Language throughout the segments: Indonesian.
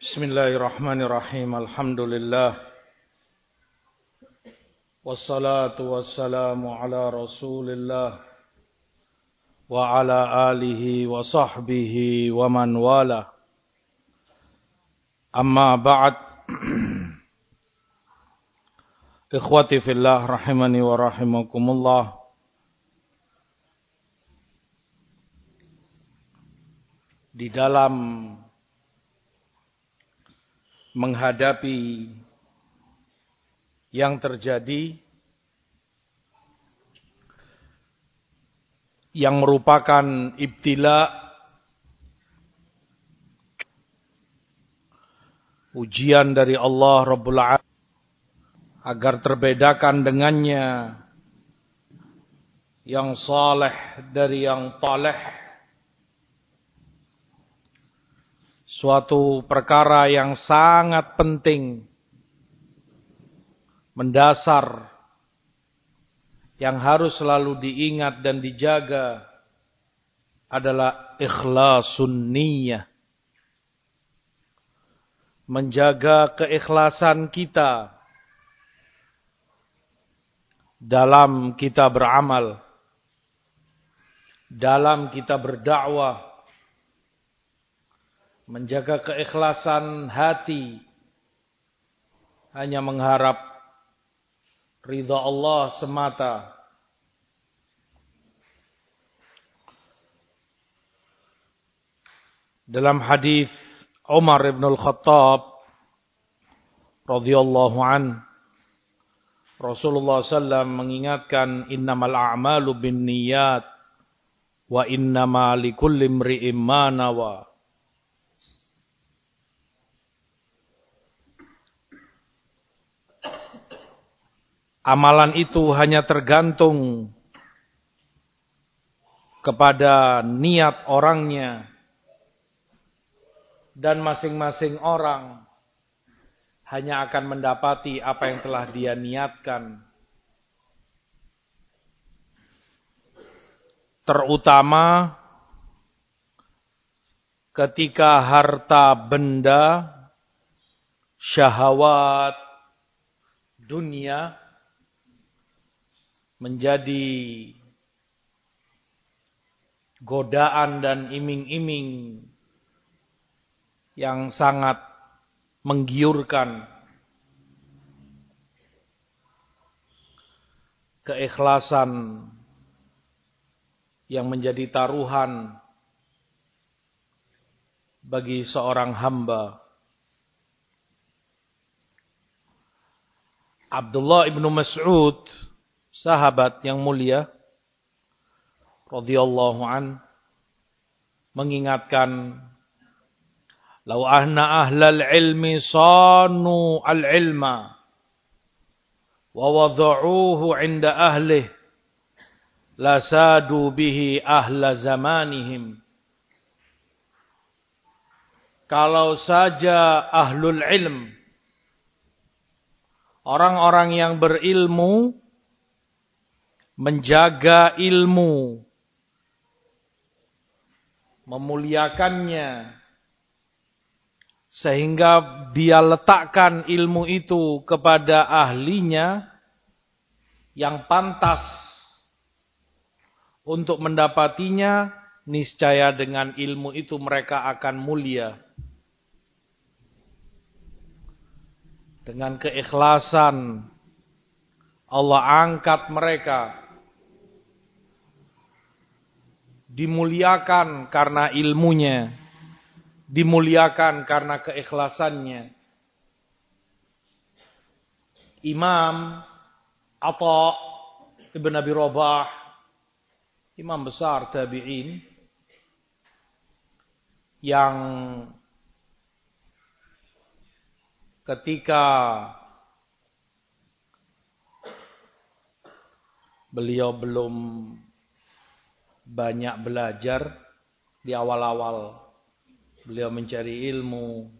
Bismillahirrahmanirrahim. Alhamdulillah. Wassalatu wassalamu ala Rasulillah wa ala wa sahbihi wa man wala. Amma ba'd. Ikhwati fillah rahimani wa rahimakumullah. di dalam menghadapi yang terjadi yang merupakan ibtila ujian dari Allah Rabbul Alamin agar terbedakan dengannya yang saleh dari yang taleh suatu perkara yang sangat penting, mendasar, yang harus selalu diingat dan dijaga adalah ikhlasun niyah. Menjaga keikhlasan kita dalam kita beramal, dalam kita berdakwah, menjaga keikhlasan hati. Hanya mengharap ridha Allah semata. Dalam hadis Umar bin Al-Khattab radhiyallahu an Rasulullah SAW mengingatkan innamal a'malu bin niyat wa innama likulli imri'in ma nawa Amalan itu hanya tergantung kepada niat orangnya. Dan masing-masing orang hanya akan mendapati apa yang telah dia niatkan. Terutama ketika harta benda, syahwat, dunia menjadi godaan dan iming-iming yang sangat menggiurkan keikhlasan yang menjadi taruhan bagi seorang hamba. Abdullah ibnu Mas'ud sahabat yang mulia radhiyallahu an mengingatkan Lau ahna ahlal ilmi sanu al-ilma wa wada'uhu 'inda ahlih lasadu bihi ahla zamanihim. Kalau saja ahlul ilm orang-orang yang berilmu menjaga ilmu, memuliakannya, sehingga dia letakkan ilmu itu kepada ahlinya yang pantas untuk mendapatinya, niscaya dengan ilmu itu mereka akan mulia. Dengan keikhlasan, Allah angkat mereka dimuliakan karena ilmunya, dimuliakan karena keikhlasannya. Imam atau Ibn Abi Rabah, imam besar tabi'in, yang ketika beliau belum banyak belajar di awal-awal. Beliau mencari ilmu.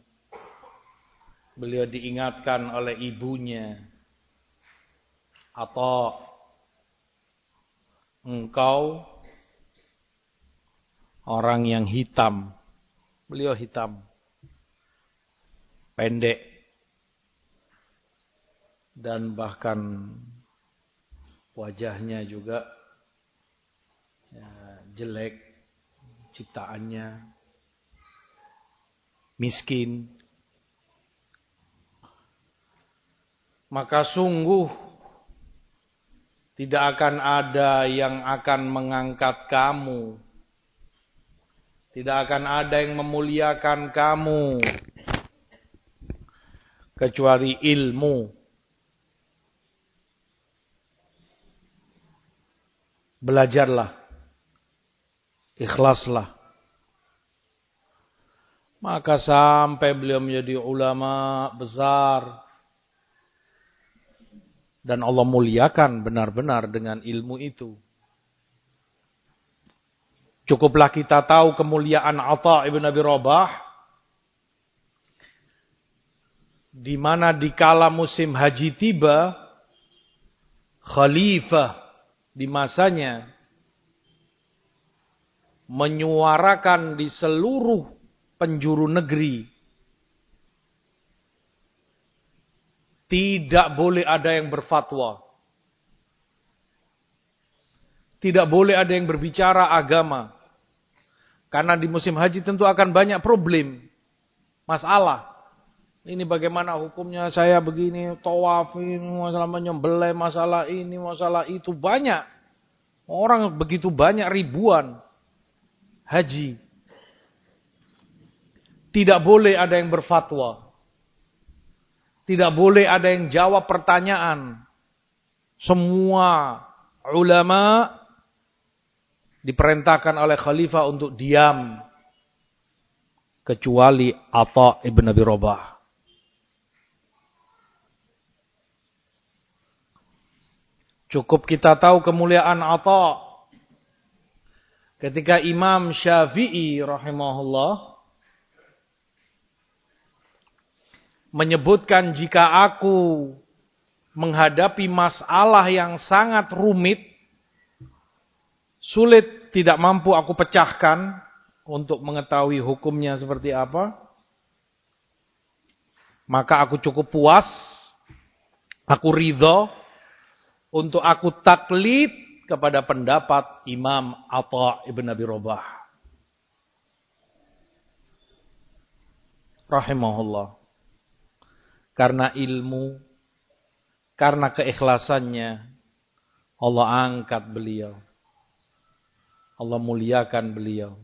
Beliau diingatkan oleh ibunya. Atau engkau orang yang hitam. Beliau hitam. Pendek, dan bahkan wajahnya juga ya, jelek, ciptaannya miskin. Maka sungguh tidak akan ada yang akan mengangkat kamu. Tidak akan ada yang memuliakan kamu. Kecuali ilmu. Belajarlah. Ikhlaslah. Maka sampai beliau menjadi ulama besar. Dan Allah muliakan benar-benar dengan ilmu itu. Cukuplah kita tahu kemuliaan Atta ibn Abi Rabah. Di mana di kala musim haji tiba, khalifah di masanya menyuarakan di seluruh penjuru negeri tidak boleh ada yang berfatwa. Tidak boleh ada yang berbicara agama. Karena di musim haji tentu akan banyak problem. Masalah. Ini bagaimana hukumnya saya begini, tawaf ini, masalah menyembelih, masalah ini, masalah itu. Banyak. Orang begitu banyak ribuan. Haji. Tidak boleh ada yang berfatwa. Tidak boleh ada yang jawab pertanyaan. Semua ulama diperintahkan oleh khalifah untuk diam. Kecuali Atta ibn Abi Robah. Cukup kita tahu kemuliaan Atta. Ketika Imam Syafi'i rahimahullah menyebutkan jika aku menghadapi masalah yang sangat rumit, sulit tidak mampu aku pecahkan untuk mengetahui hukumnya seperti apa, maka aku cukup puas, aku ridho untuk aku taklid kepada pendapat Imam Atta ibn Abi Robah. Rahimahullah karena ilmu, karena keikhlasannya, Allah angkat beliau. Allah muliakan beliau.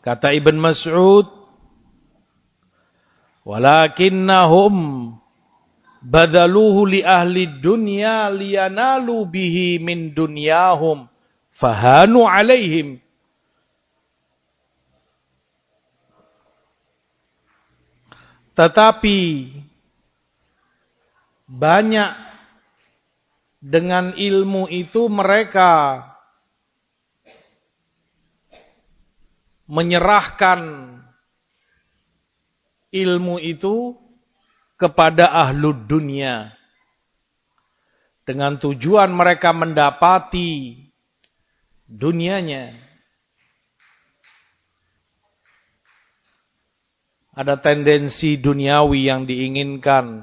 Kata Ibn Mas'ud, Walakinnahum badaluhu li ahli dunya liyanalu bihi min dunyahum fahanu alaihim. Tetapi banyak dengan ilmu itu mereka menyerahkan ilmu itu kepada ahlu dunia. Dengan tujuan mereka mendapati dunianya. ada tendensi duniawi yang diinginkan,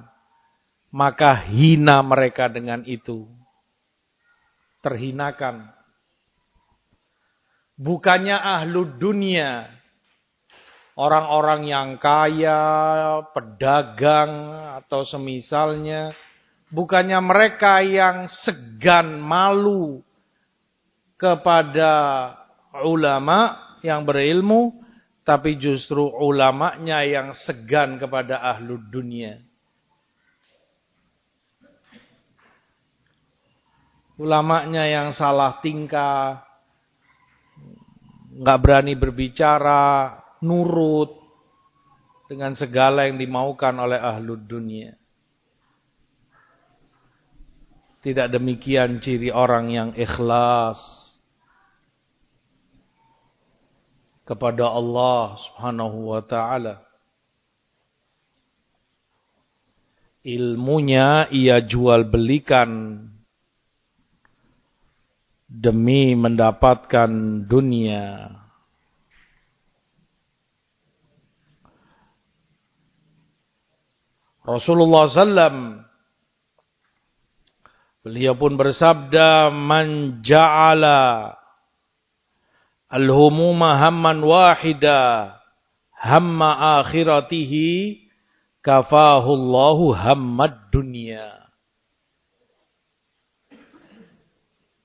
maka hina mereka dengan itu. Terhinakan. Bukannya ahlu dunia, orang-orang yang kaya, pedagang, atau semisalnya, bukannya mereka yang segan malu kepada ulama yang berilmu, tapi justru ulamanya yang segan kepada ahlu dunia. Ulamanya yang salah tingkah, nggak berani berbicara, nurut dengan segala yang dimaukan oleh ahlu dunia. Tidak demikian ciri orang yang ikhlas. kepada Allah Subhanahu wa taala. Ilmunya ia jual belikan demi mendapatkan dunia. Rasulullah SAW beliau pun bersabda man ja'ala al-humuma hamman wahida hamma akhiratihi kafahullahu hammad dunya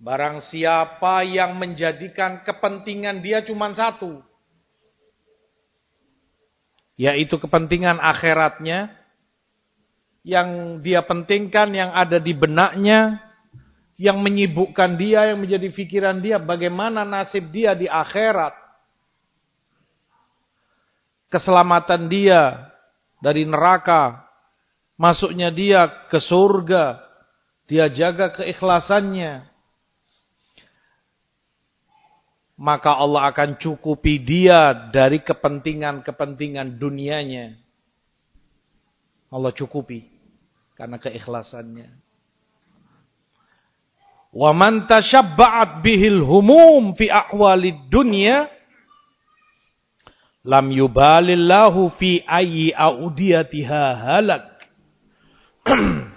Barang siapa yang menjadikan kepentingan dia cuma satu. Yaitu kepentingan akhiratnya. Yang dia pentingkan, yang ada di benaknya. Yang menyibukkan dia, yang menjadi pikiran dia. Bagaimana nasib dia di akhirat. Keselamatan dia dari neraka. Masuknya dia ke surga. Dia jaga keikhlasannya maka Allah akan cukupi dia dari kepentingan-kepentingan dunianya. Allah cukupi karena keikhlasannya. Wa man tashabba'at bihil humum fi ahwalid dunya lam yubalillahu fi ayyi audiyatiha halak.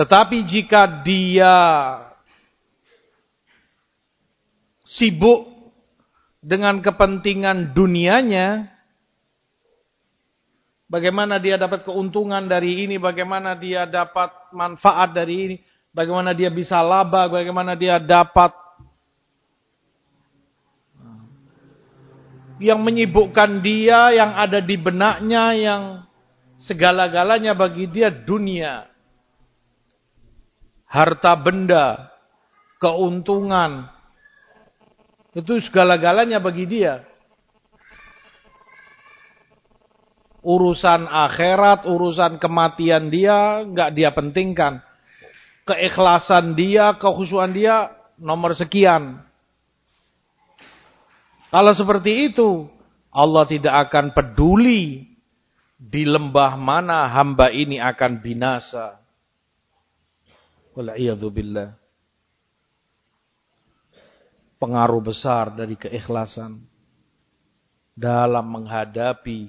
Tetapi jika dia sibuk dengan kepentingan dunianya, bagaimana dia dapat keuntungan dari ini, bagaimana dia dapat manfaat dari ini, bagaimana dia bisa laba, bagaimana dia dapat? Yang menyibukkan dia, yang ada di benaknya, yang segala-galanya bagi dia dunia. Harta benda, keuntungan, itu segala-galanya bagi dia. Urusan akhirat, urusan kematian dia, nggak dia pentingkan. Keikhlasan dia, kehusuan dia, nomor sekian. Kalau seperti itu, Allah tidak akan peduli di lembah mana hamba ini akan binasa. Wal'iyadzubillah pengaruh besar dari keikhlasan dalam menghadapi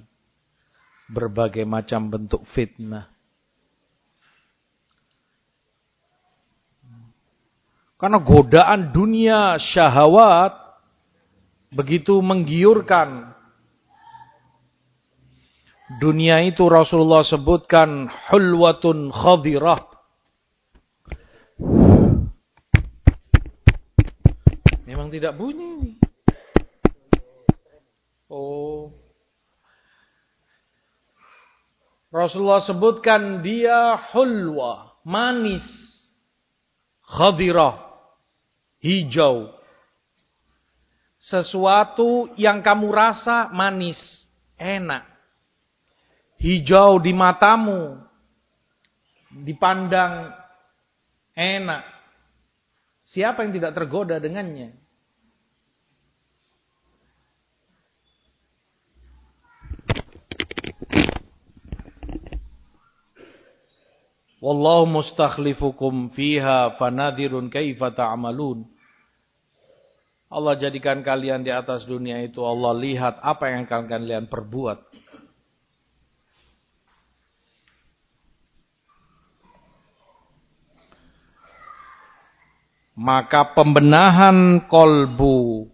berbagai macam bentuk fitnah. Karena godaan dunia syahwat begitu menggiurkan. Dunia itu Rasulullah sebutkan hulwatun khadirah. Memang tidak bunyi. Oh. Rasulullah sebutkan dia hulwa, manis, khadirah, hijau. Sesuatu yang kamu rasa manis, enak. Hijau di matamu, dipandang enak. Siapa yang tidak tergoda dengannya? Wallahu mustakhlifukum fiha fanadhirun kaifa ta'malun. Allah jadikan kalian di atas dunia itu Allah lihat apa yang akan kalian perbuat. Maka pembenahan kolbu,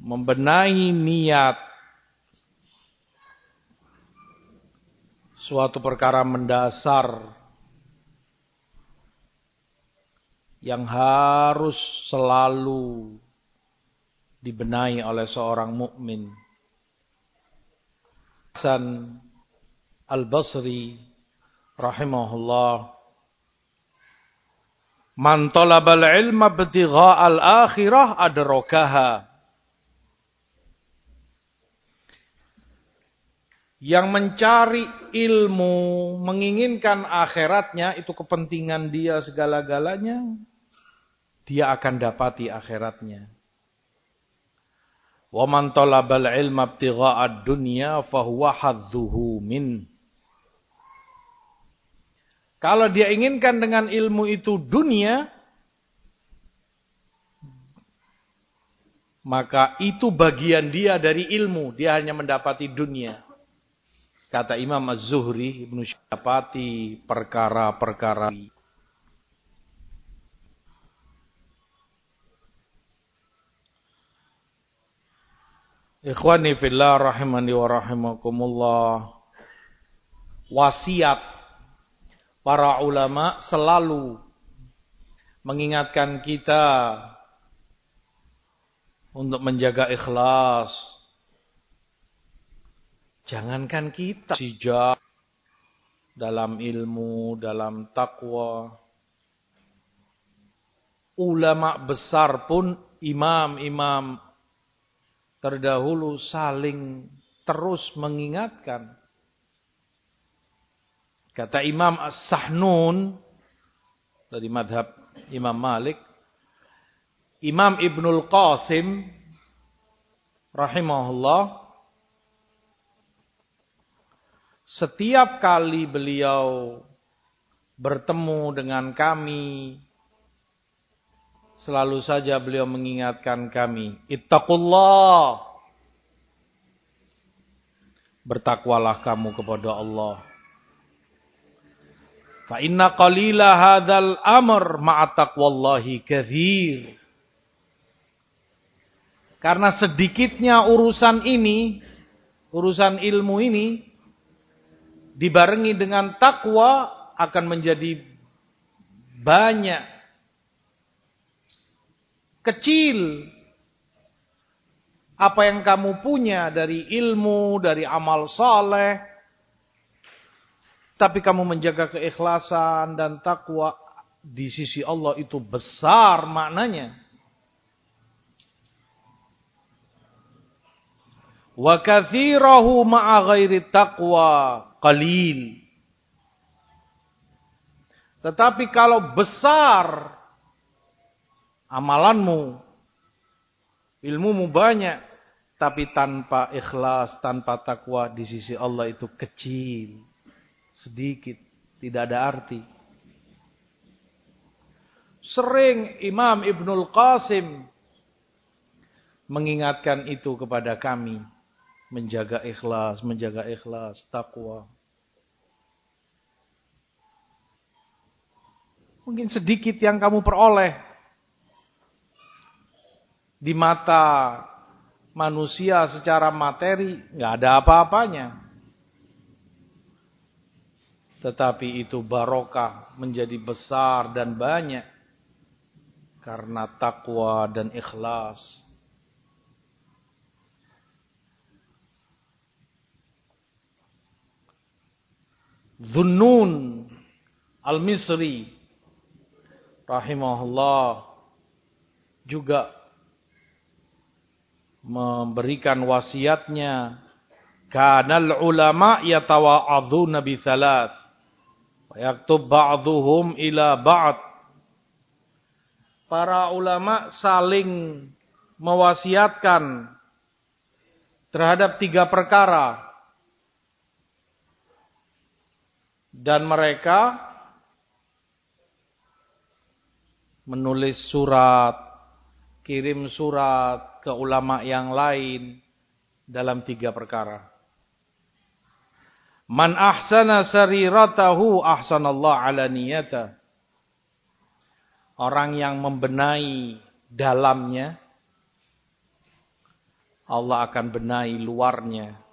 membenahi niat, suatu perkara mendasar yang harus selalu dibenahi oleh seorang mukmin. Hasan Al-Basri rahimahullah Man talabal ilma al akhirah adrakaha yang mencari ilmu, menginginkan akhiratnya, itu kepentingan dia segala-galanya, dia akan dapati akhiratnya. Wa man talabal ilma dunya fahuwa hadzuhu min. Kalau dia inginkan dengan ilmu itu dunia, maka itu bagian dia dari ilmu, dia hanya mendapati dunia. Kata Imam Az-Zuhri, Ibnu Syapati, perkara-perkara Ikhwani fillah rahimani wa rahimakumullah. Wasiat para ulama selalu mengingatkan kita untuk menjaga ikhlas. Jangankan kita sijak dalam ilmu, dalam takwa. Ulama besar pun imam-imam terdahulu saling terus mengingatkan. Kata Imam As-Sahnun dari madhab Imam Malik, Imam Ibnul Qasim rahimahullah setiap kali beliau bertemu dengan kami selalu saja beliau mengingatkan kami ittaqullah. Bertakwalah kamu kepada Allah. Fa inna qalila hadzal amr ma'a taqwallahi katsir karena sedikitnya urusan ini, urusan ilmu ini, dibarengi dengan takwa akan menjadi banyak. Kecil apa yang kamu punya dari ilmu, dari amal saleh, tapi kamu menjaga keikhlasan dan takwa di sisi Allah itu besar maknanya. Wa kathirahu ma'a ghairi taqwa qalil. Tetapi kalau besar amalanmu, ilmumu banyak, tapi tanpa ikhlas, tanpa takwa di sisi Allah itu kecil, sedikit, tidak ada arti. Sering Imam Ibnul Qasim mengingatkan itu kepada kami menjaga ikhlas, menjaga ikhlas, takwa. Mungkin sedikit yang kamu peroleh di mata manusia secara materi nggak ada apa-apanya. Tetapi itu barokah menjadi besar dan banyak karena takwa dan ikhlas. Zunnun Al-Misri rahimahullah juga memberikan wasiatnya kanal ulama yatawa'adzuna bi thalath wa yaktub ba'dhuhum ila ba'd. Para ulama saling mewasiatkan terhadap tiga perkara Dan mereka menulis surat, kirim surat ke ulama yang lain dalam tiga perkara. Man ahsana sariratahu ahsanallah ala niyata. Orang yang membenahi dalamnya, Allah akan benahi luarnya.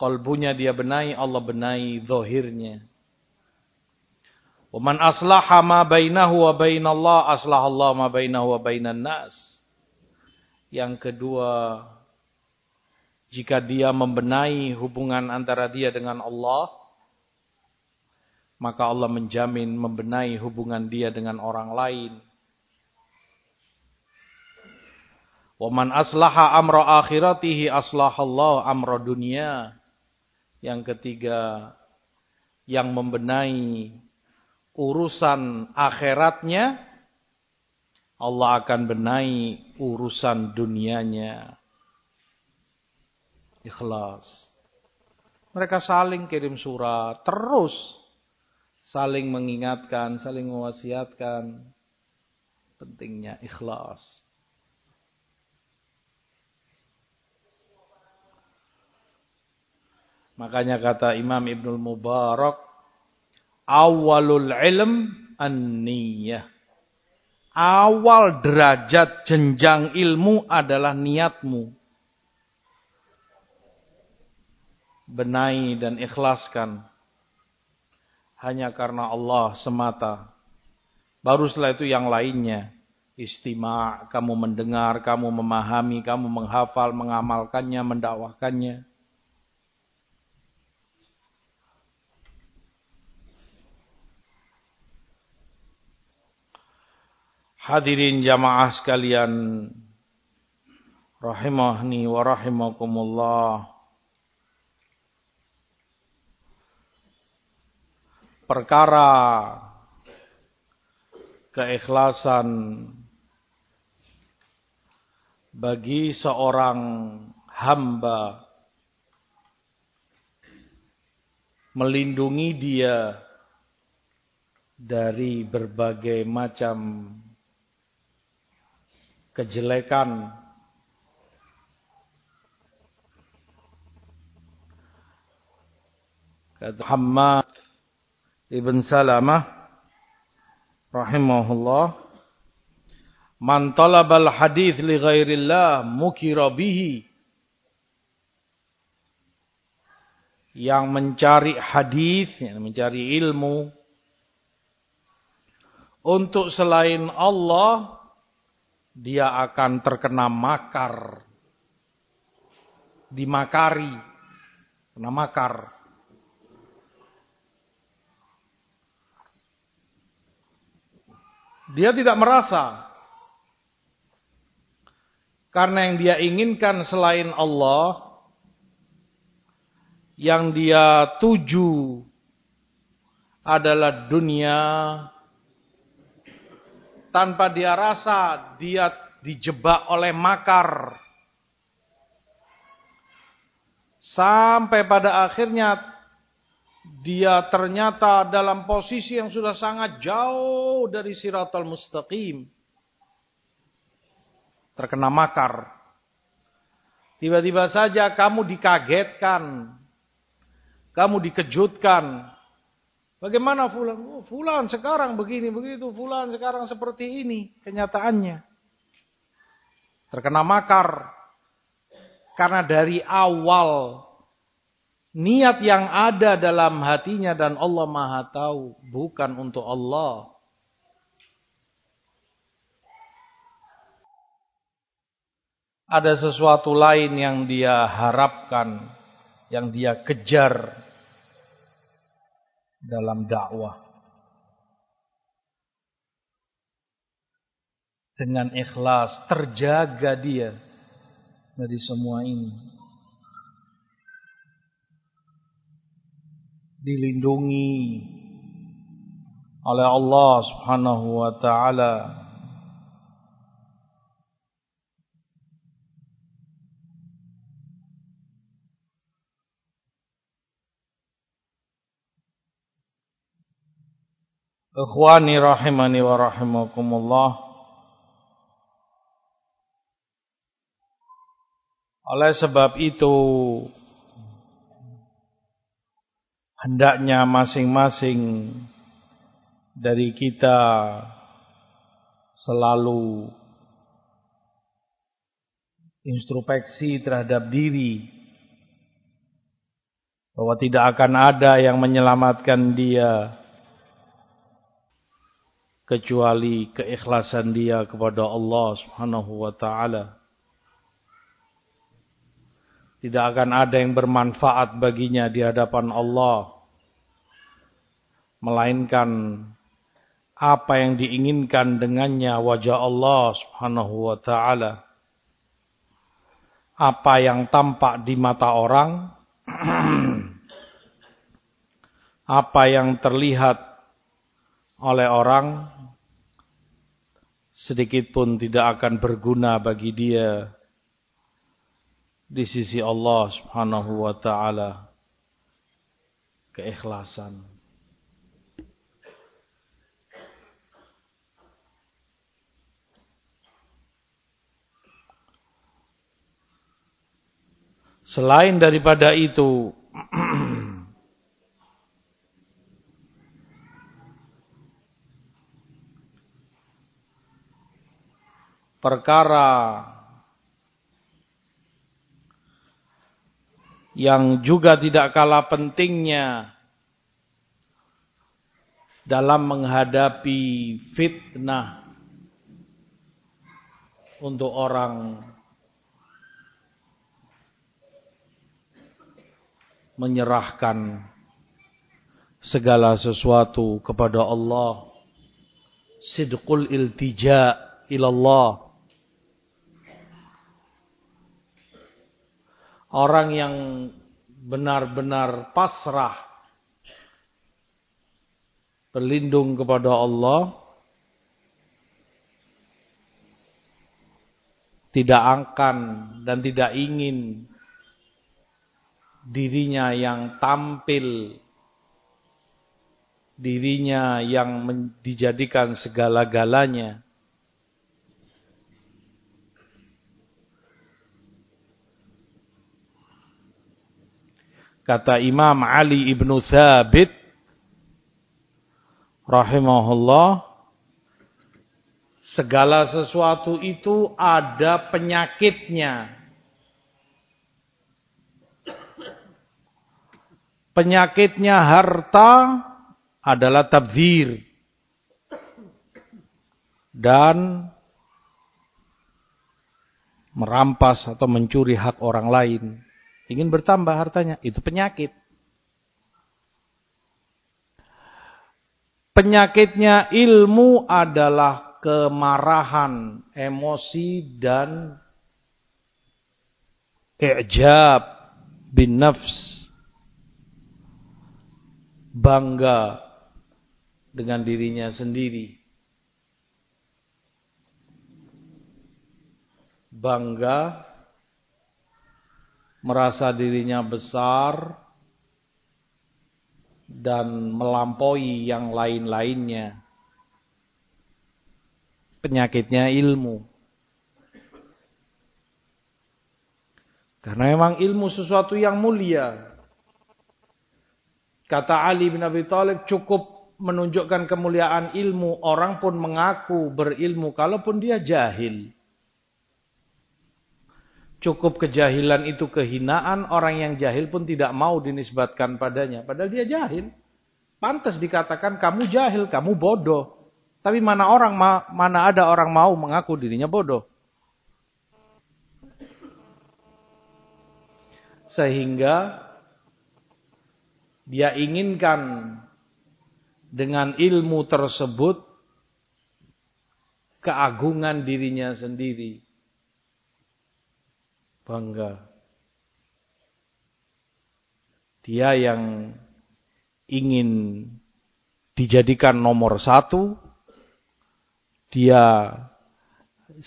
Kolbunya dia benahi, Allah benahi zahirnya. Waman aslaha ma bainahu wa bainallah Allah ma bainahu wa bainan nas. Yang kedua, jika dia membenahi hubungan antara dia dengan Allah, maka Allah menjamin membenahi hubungan dia dengan orang lain. Waman aslaha amra akhiratihi aslahallahu amra dunia. Yang ketiga, yang membenahi urusan akhiratnya, Allah akan benahi urusan dunianya. Ikhlas. Mereka saling kirim surat, terus saling mengingatkan, saling mewasiatkan pentingnya ikhlas. Makanya kata Imam Ibnul Mubarak, awalul ilm an-niyah. Awal derajat jenjang ilmu adalah niatmu. Benahi dan ikhlaskan. Hanya karena Allah semata. Baru setelah itu yang lainnya. Istima, kamu mendengar, kamu memahami, kamu menghafal, mengamalkannya, mendakwahkannya. Hadirin jamaah sekalian rahimahni wa rahimakumullah. Perkara keikhlasan bagi seorang hamba melindungi dia dari berbagai macam kejelekan. Kata Muhammad ibn Salamah rahimahullah man talabal hadis li ghairillah mukira bihi. Yang mencari hadis yang mencari ilmu untuk selain Allah dia akan terkena makar. Dimakari. Kena makar. Dia tidak merasa. Karena yang dia inginkan selain Allah. Yang dia tuju adalah dunia tanpa dia rasa dia dijebak oleh makar. Sampai pada akhirnya dia ternyata dalam posisi yang sudah sangat jauh dari siratal mustaqim. Terkena makar. Tiba-tiba saja kamu dikagetkan. Kamu dikejutkan Bagaimana fulan? Oh, fulan sekarang begini begitu, fulan sekarang seperti ini kenyataannya. Terkena makar. Karena dari awal niat yang ada dalam hatinya dan Allah Maha tahu bukan untuk Allah. Ada sesuatu lain yang dia harapkan, yang dia kejar dalam dakwah. Dengan ikhlas terjaga dia dari semua ini. Dilindungi oleh Allah Subhanahu wa taala Ikhwani rahimani wa rahimakumullah. Oleh sebab itu hendaknya masing-masing dari kita selalu introspeksi terhadap diri bahwa tidak akan ada yang menyelamatkan dia kecuali keikhlasan dia kepada Allah Subhanahu wa taala. Tidak akan ada yang bermanfaat baginya di hadapan Allah melainkan apa yang diinginkan dengannya wajah Allah Subhanahu wa taala. Apa yang tampak di mata orang apa yang terlihat oleh orang sedikit pun tidak akan berguna bagi dia di sisi Allah Subhanahu wa taala keikhlasan. Selain daripada itu perkara yang juga tidak kalah pentingnya dalam menghadapi fitnah untuk orang menyerahkan segala sesuatu kepada Allah. Sidqul iltija ilallah orang yang benar-benar pasrah berlindung kepada Allah tidak akan dan tidak ingin dirinya yang tampil dirinya yang dijadikan segala-galanya Kata Imam Ali ibnu Thabit rahimahullah segala sesuatu itu ada penyakitnya. Penyakitnya harta adalah tabzir dan merampas atau mencuri hak orang lain ingin bertambah hartanya, itu penyakit. Penyakitnya ilmu adalah kemarahan, emosi dan i'jab bin nafs. Bangga dengan dirinya sendiri. Bangga merasa dirinya besar dan melampaui yang lain-lainnya. Penyakitnya ilmu. Karena memang ilmu sesuatu yang mulia. Kata Ali bin Abi Thalib cukup menunjukkan kemuliaan ilmu. Orang pun mengaku berilmu kalaupun dia jahil. Cukup kejahilan itu kehinaan, orang yang jahil pun tidak mau dinisbatkan padanya. Padahal dia jahil. Pantas dikatakan kamu jahil, kamu bodoh. Tapi mana orang mana ada orang mau mengaku dirinya bodoh. Sehingga dia inginkan dengan ilmu tersebut keagungan dirinya sendiri bangga. Dia yang ingin dijadikan nomor satu, dia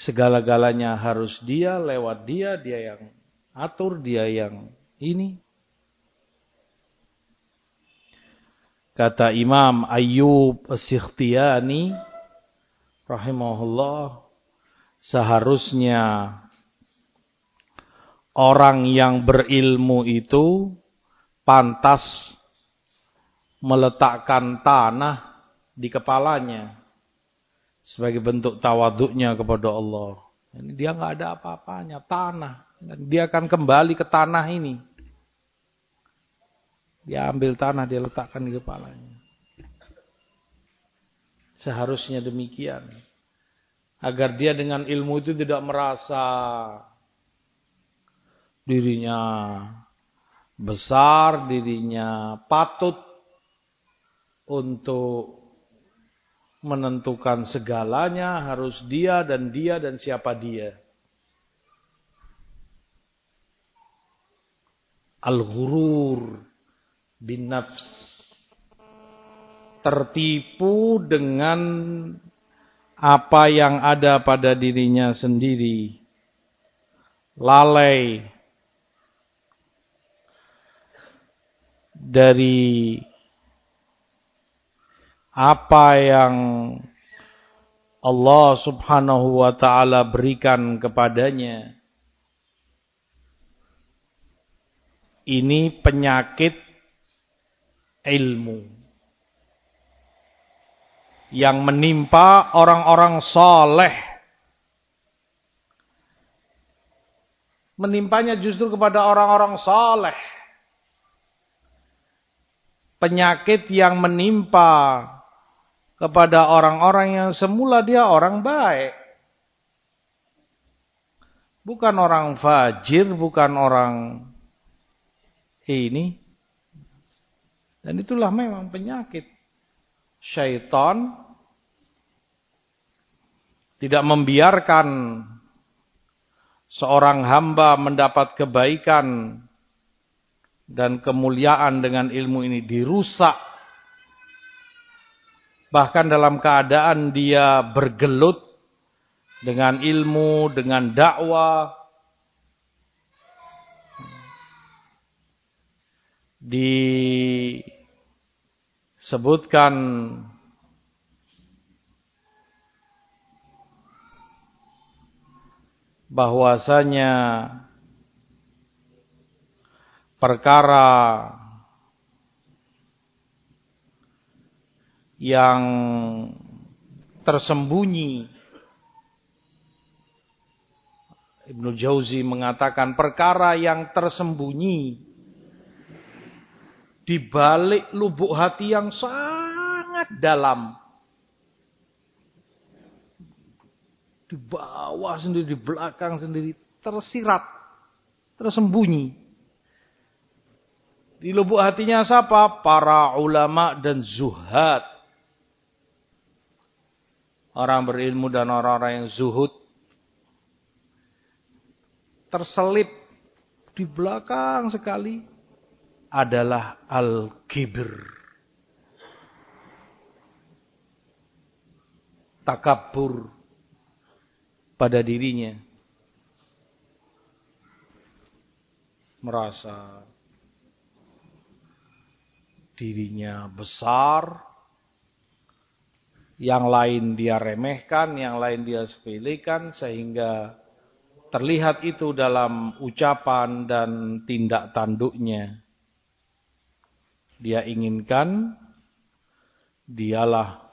segala-galanya harus dia, lewat dia, dia yang atur, dia yang ini. Kata Imam Ayyub As-Sikhtiyani rahimahullah seharusnya orang yang berilmu itu pantas meletakkan tanah di kepalanya sebagai bentuk tawaduknya kepada Allah. Dia nggak ada apa-apanya, tanah. Dia akan kembali ke tanah ini. Dia ambil tanah, dia letakkan di kepalanya. Seharusnya demikian. Agar dia dengan ilmu itu tidak merasa dirinya besar, dirinya patut untuk menentukan segalanya, harus dia dan dia dan siapa dia. Al-ghurur bin nafs. Tertipu dengan apa yang ada pada dirinya sendiri. Lalai dari apa yang Allah subhanahu wa ta'ala berikan kepadanya. Ini penyakit ilmu. Yang menimpa orang-orang soleh. Menimpanya justru kepada orang-orang saleh. Penyakit yang menimpa kepada orang-orang yang semula dia orang baik. Bukan orang fajir, bukan orang ini. Dan itulah memang penyakit. Syaitan tidak membiarkan seorang hamba mendapat kebaikan dan kemuliaan dengan ilmu ini dirusak. Bahkan dalam keadaan dia bergelut dengan ilmu, dengan dakwah, disebutkan bahwasanya perkara yang tersembunyi Ibnu Jauzi mengatakan perkara yang tersembunyi di balik lubuk hati yang sangat dalam di bawah sendiri, di belakang sendiri, tersirat, tersembunyi. Di lubuk hatinya siapa? Para ulama dan zuhad. Orang berilmu dan orang-orang yang zuhud. Terselip di belakang sekali adalah al-kibir. Takabur pada dirinya. Merasa dirinya besar, yang lain dia remehkan, yang lain dia sepelekan, sehingga terlihat itu dalam ucapan dan tindak tanduknya. Dia inginkan, dialah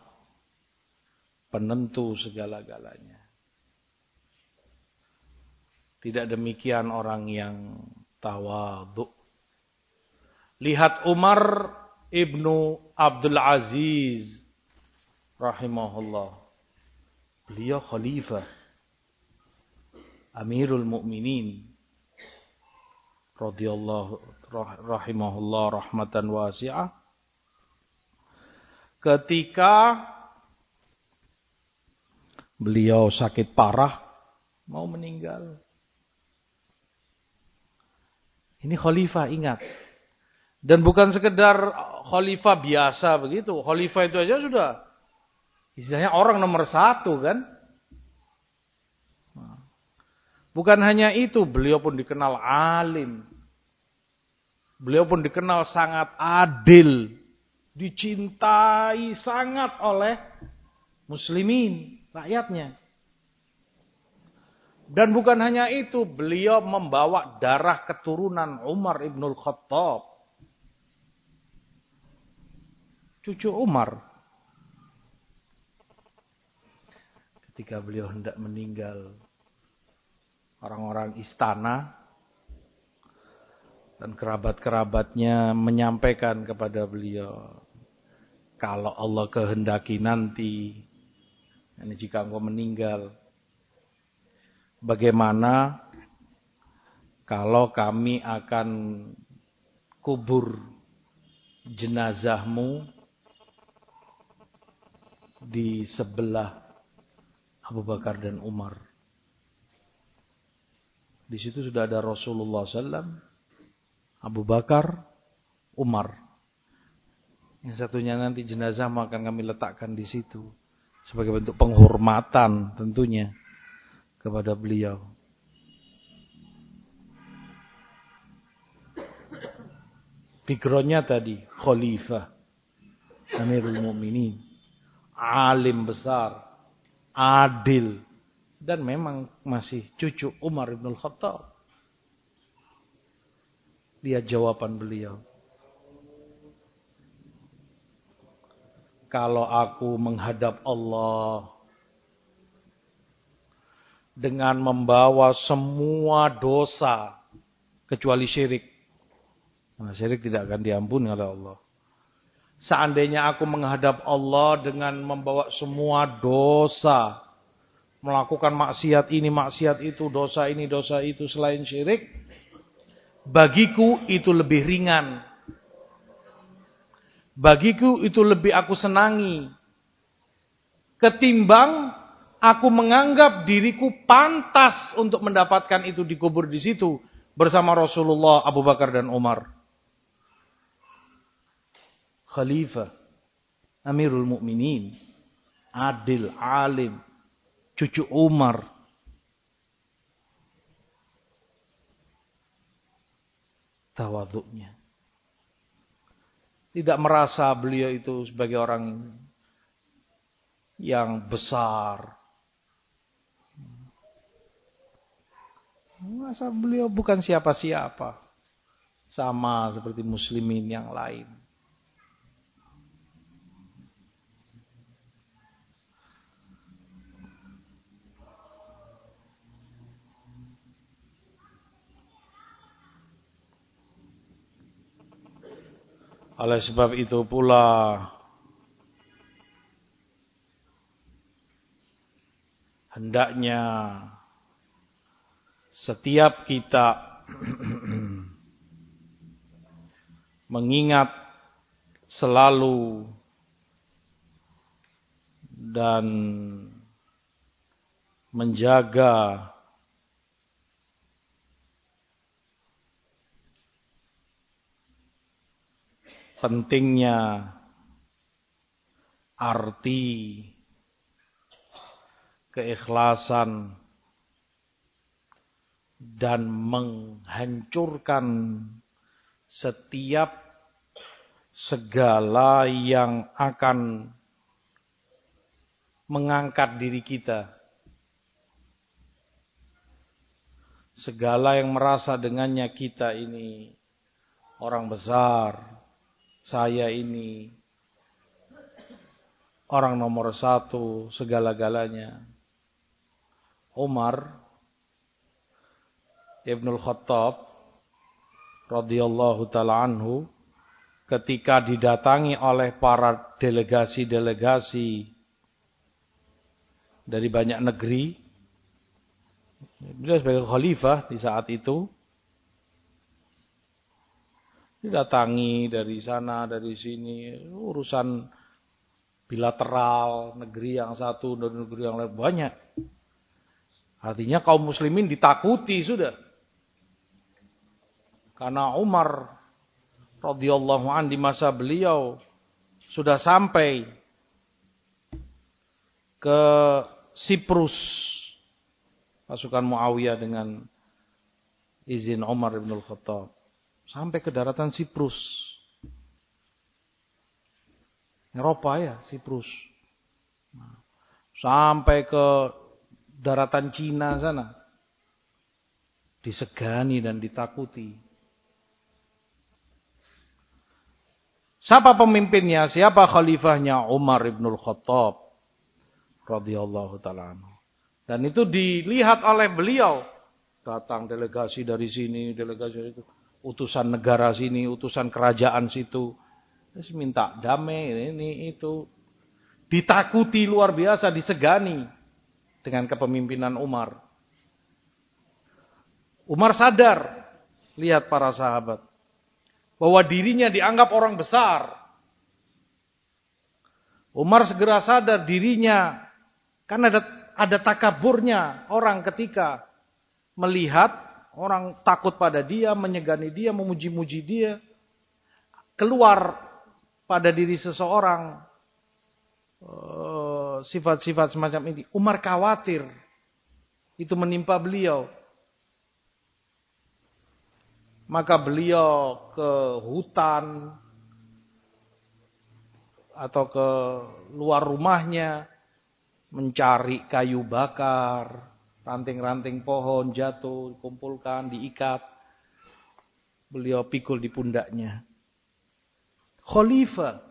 penentu segala-galanya. Tidak demikian orang yang tawadhu. Lihat Umar ibnu Abdul Aziz rahimahullah. Beliau khalifah. Amirul Mukminin radhiyallahu rahimahullah rahmatan wasi'ah. Ketika beliau sakit parah mau meninggal. Ini khalifah ingat. Dan bukan sekedar khalifah biasa begitu. Khalifah itu aja sudah istilahnya orang nomor satu kan. Bukan hanya itu, beliau pun dikenal alim. Beliau pun dikenal sangat adil. Dicintai sangat oleh muslimin, rakyatnya. Dan bukan hanya itu, beliau membawa darah keturunan Umar ibnul Khattab. Cucu Umar. Ketika beliau hendak meninggal, orang-orang istana dan kerabat-kerabatnya menyampaikan kepada beliau, kalau Allah kehendaki nanti, ini jika engkau meninggal, bagaimana kalau kami akan kubur jenazahmu di sebelah Abu Bakar dan Umar. Di situ sudah ada Rasulullah SAW, Abu Bakar, Umar. Yang satunya nanti jenazah akan kami letakkan di situ sebagai bentuk penghormatan tentunya kepada beliau. Backgroundnya tadi khalifah, Amirul Mukminin, alim besar, adil, dan memang masih cucu Umar bin Khattab. Lihat jawaban beliau. Kalau aku menghadap Allah dengan membawa semua dosa kecuali syirik. Nah, syirik tidak akan diampuni oleh Allah. Seandainya aku menghadap Allah dengan membawa semua dosa, melakukan maksiat ini, maksiat itu, dosa ini, dosa itu selain syirik, bagiku itu lebih ringan. Bagiku itu lebih aku senangi. Ketimbang aku menganggap diriku pantas untuk mendapatkan itu dikubur di situ bersama Rasulullah, Abu Bakar dan Umar khalifah, Amirul Mukminin, adil, alim, cucu Umar. Tawaduknya. Tidak merasa beliau itu sebagai orang yang besar. Masa beliau bukan siapa-siapa. Sama seperti muslimin yang lain. Oleh sebab itu pula hendaknya setiap kita mengingat selalu dan menjaga pentingnya arti keikhlasan dan menghancurkan setiap segala yang akan mengangkat diri kita. Segala yang merasa dengannya kita ini orang besar, saya ini orang nomor satu segala-galanya. Umar Ibnul Khattab radhiyallahu taala anhu ketika didatangi oleh para delegasi-delegasi dari banyak negeri beliau sebagai khalifah di saat itu Didatangi dari sana, dari sini. Urusan bilateral, negeri yang satu dan negeri yang lain. Banyak. Artinya kaum muslimin ditakuti sudah. Karena Umar radhiyallahu an di masa beliau sudah sampai ke Siprus pasukan Muawiyah dengan izin Umar bin Khattab sampai ke daratan Siprus. Eropa ya, Siprus. Sampai ke daratan Cina sana. Disegani dan ditakuti. Siapa pemimpinnya? Siapa khalifahnya? Umar ibnul Khattab. radhiyallahu ta'ala Dan itu dilihat oleh beliau. Datang delegasi dari sini, delegasi dari itu utusan negara sini, utusan kerajaan situ. Terus minta damai, ini, itu. Ditakuti luar biasa, disegani dengan kepemimpinan Umar. Umar sadar, lihat para sahabat, bahwa dirinya dianggap orang besar. Umar segera sadar dirinya, kan ada, ada takaburnya orang ketika melihat Orang takut pada dia, menyegani dia, memuji-muji dia. Keluar pada diri seseorang eh, sifat-sifat semacam ini. Umar khawatir itu menimpa beliau. Maka beliau ke hutan atau ke luar rumahnya mencari kayu bakar, Ranting-ranting pohon jatuh, dikumpulkan, diikat. Beliau pikul di pundaknya. Khalifah.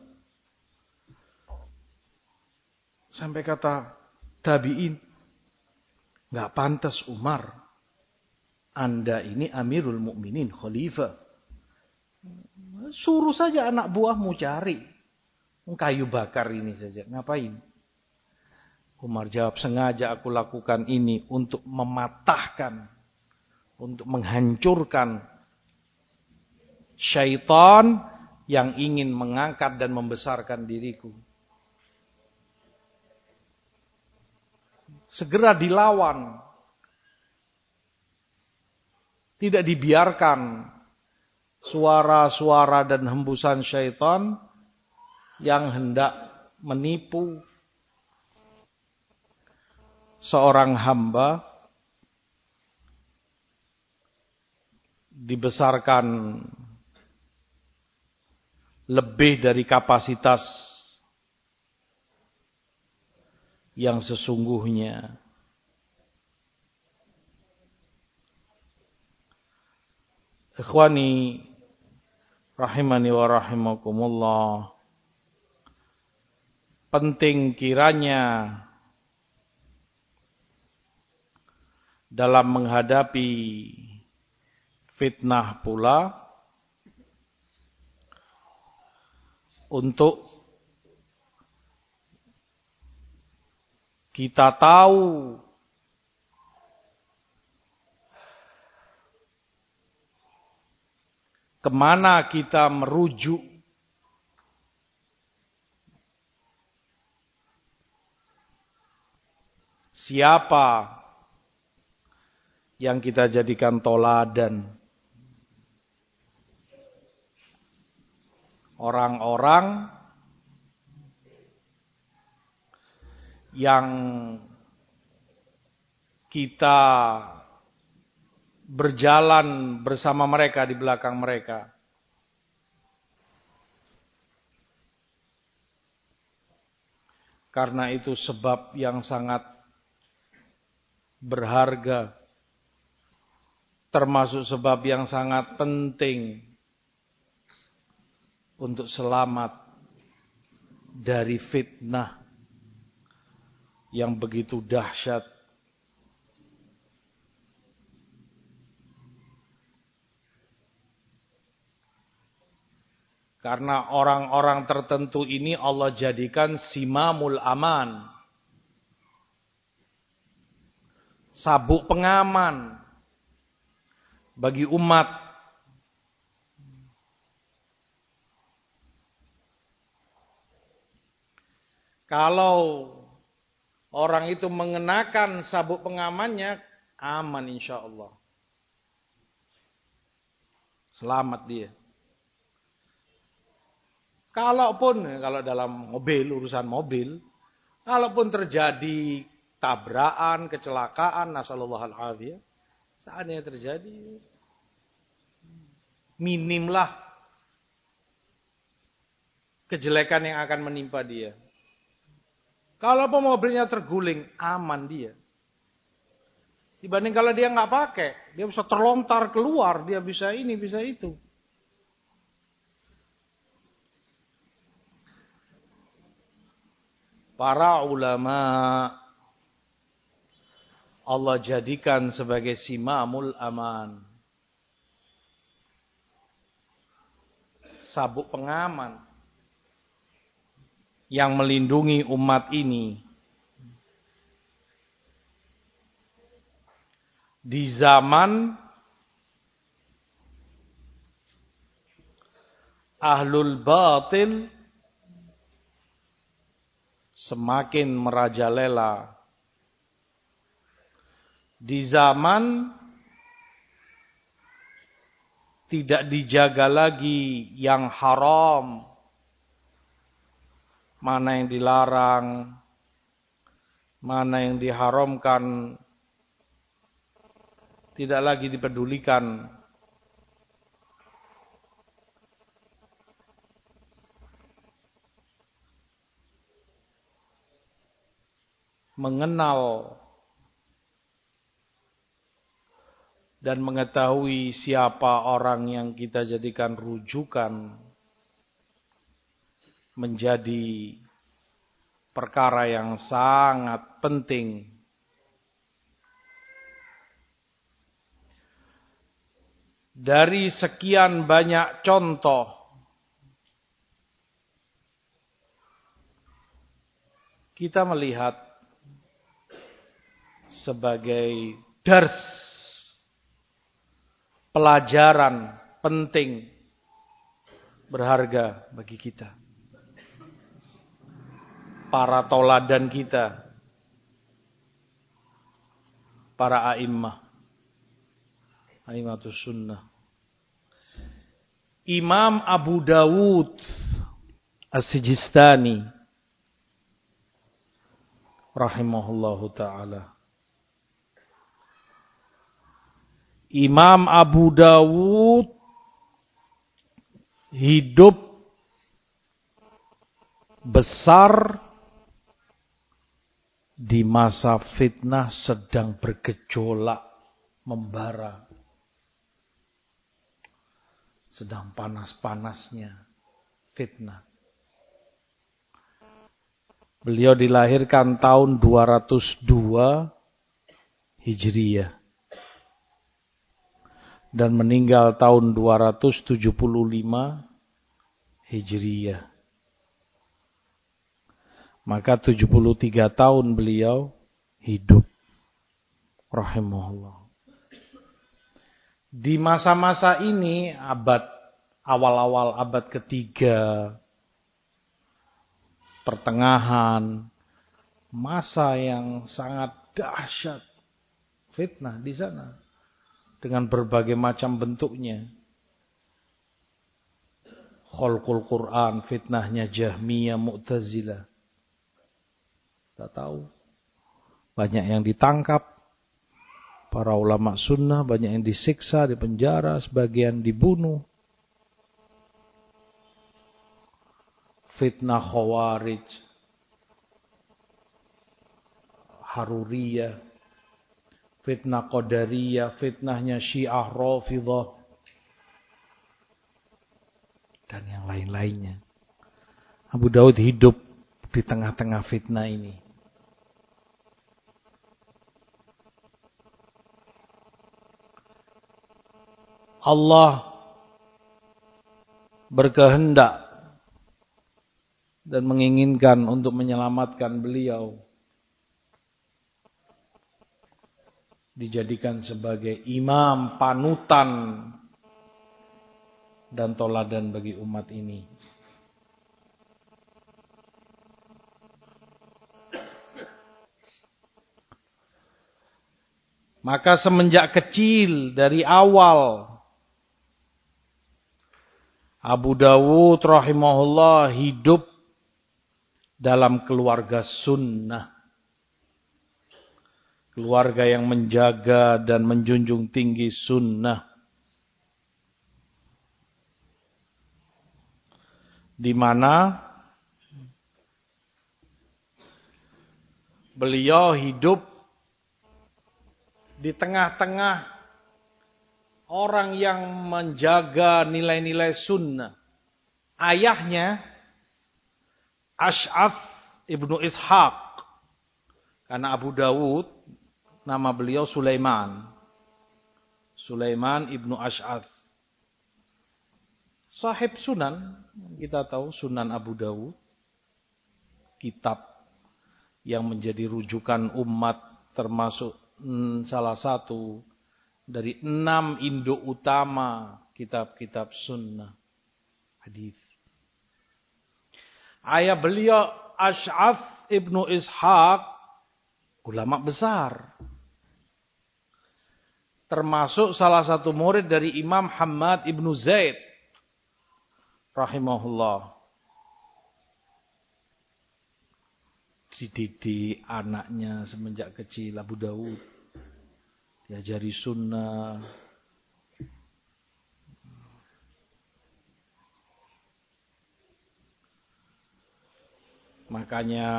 Sampai kata tabi'in. Nggak pantas Umar. Anda ini Amirul Mukminin, Khalifah. Suruh saja anak buahmu cari. Kayu bakar ini saja. Ngapain? Umar jawab, sengaja aku lakukan ini untuk mematahkan, untuk menghancurkan syaitan yang ingin mengangkat dan membesarkan diriku. Segera dilawan. Tidak dibiarkan suara-suara dan hembusan syaitan yang hendak menipu seorang hamba dibesarkan lebih dari kapasitas yang sesungguhnya. Ikhwani rahimani wa rahimakumullah. Penting kiranya dalam menghadapi fitnah pula untuk kita tahu ke mana kita merujuk. Siapa yang kita jadikan toladan. Orang-orang yang kita berjalan bersama mereka di belakang mereka. Karena itu sebab yang sangat berharga termasuk sebab yang sangat penting untuk selamat dari fitnah yang begitu dahsyat. Karena orang-orang tertentu ini Allah jadikan simamul aman. Sabuk pengaman bagi umat. Kalau orang itu mengenakan sabuk pengamannya, aman insya Allah. Selamat dia. Kalaupun, kalau dalam mobil, urusan mobil, kalaupun terjadi tabrakan, kecelakaan, nasallallahu alaihi Seandainya terjadi, minimlah kejelekan yang akan menimpa dia. Kalau mobilnya terguling, aman dia. Dibanding kalau dia nggak pakai, dia bisa terlontar keluar, dia bisa ini, bisa itu. Para ulama Allah jadikan sebagai simamul aman. Sabuk pengaman yang melindungi umat ini di zaman ahlul batil semakin merajalela di zaman tidak dijaga lagi yang haram, mana yang dilarang, mana yang diharamkan, tidak lagi dipedulikan. Mengenal dan mengetahui siapa orang yang kita jadikan rujukan menjadi perkara yang sangat penting. Dari sekian banyak contoh kita melihat sebagai dars pelajaran penting berharga bagi kita. Para toladan kita. Para a'immah. A'immatus sunnah. Imam Abu Dawud As-Sijistani rahimahullahu taala Imam Abu Dawud hidup besar di masa fitnah sedang bergejolak membara. Sedang panas-panasnya fitnah. Beliau dilahirkan tahun 202 Hijriyah dan meninggal tahun 275 Hijriyah. Maka 73 tahun beliau hidup. Rahimahullah. Di masa-masa ini abad awal-awal abad ketiga pertengahan masa yang sangat dahsyat fitnah di sana dengan berbagai macam bentuknya. Kholqul Quran, fitnahnya Jahmiyah, Mu'tazilah. Kita tahu. Banyak yang ditangkap. Para ulama sunnah banyak yang disiksa, dipenjara, sebagian dibunuh. Fitnah Khawarij. Haruriyah fitnah Qadariyah, fitnahnya Syiah Rafidah, dan yang lain-lainnya. Abu Daud hidup di tengah-tengah fitnah ini. Allah berkehendak dan menginginkan untuk menyelamatkan beliau dijadikan sebagai imam panutan dan toladan bagi umat ini. Maka semenjak kecil dari awal Abu Dawud rahimahullah hidup dalam keluarga sunnah keluarga yang menjaga dan menjunjung tinggi sunnah. Di mana beliau hidup di tengah-tengah orang yang menjaga nilai-nilai sunnah. Ayahnya Ash'af ibnu Ishaq. Karena Abu Dawud Nama beliau Sulaiman. Sulaiman ibnu Ash'ad. Sahib Sunan, kita tahu Sunan Abu Dawud. Kitab yang menjadi rujukan umat termasuk mm, salah satu dari enam induk utama kitab-kitab sunnah hadis. Ayah beliau Ash'af ibnu Ishaq ulama besar termasuk salah satu murid dari Imam Hamad ibnu Zaid. Rahimahullah. Dididik anaknya semenjak kecil Abu Dawud. Diajari sunnah. Makanya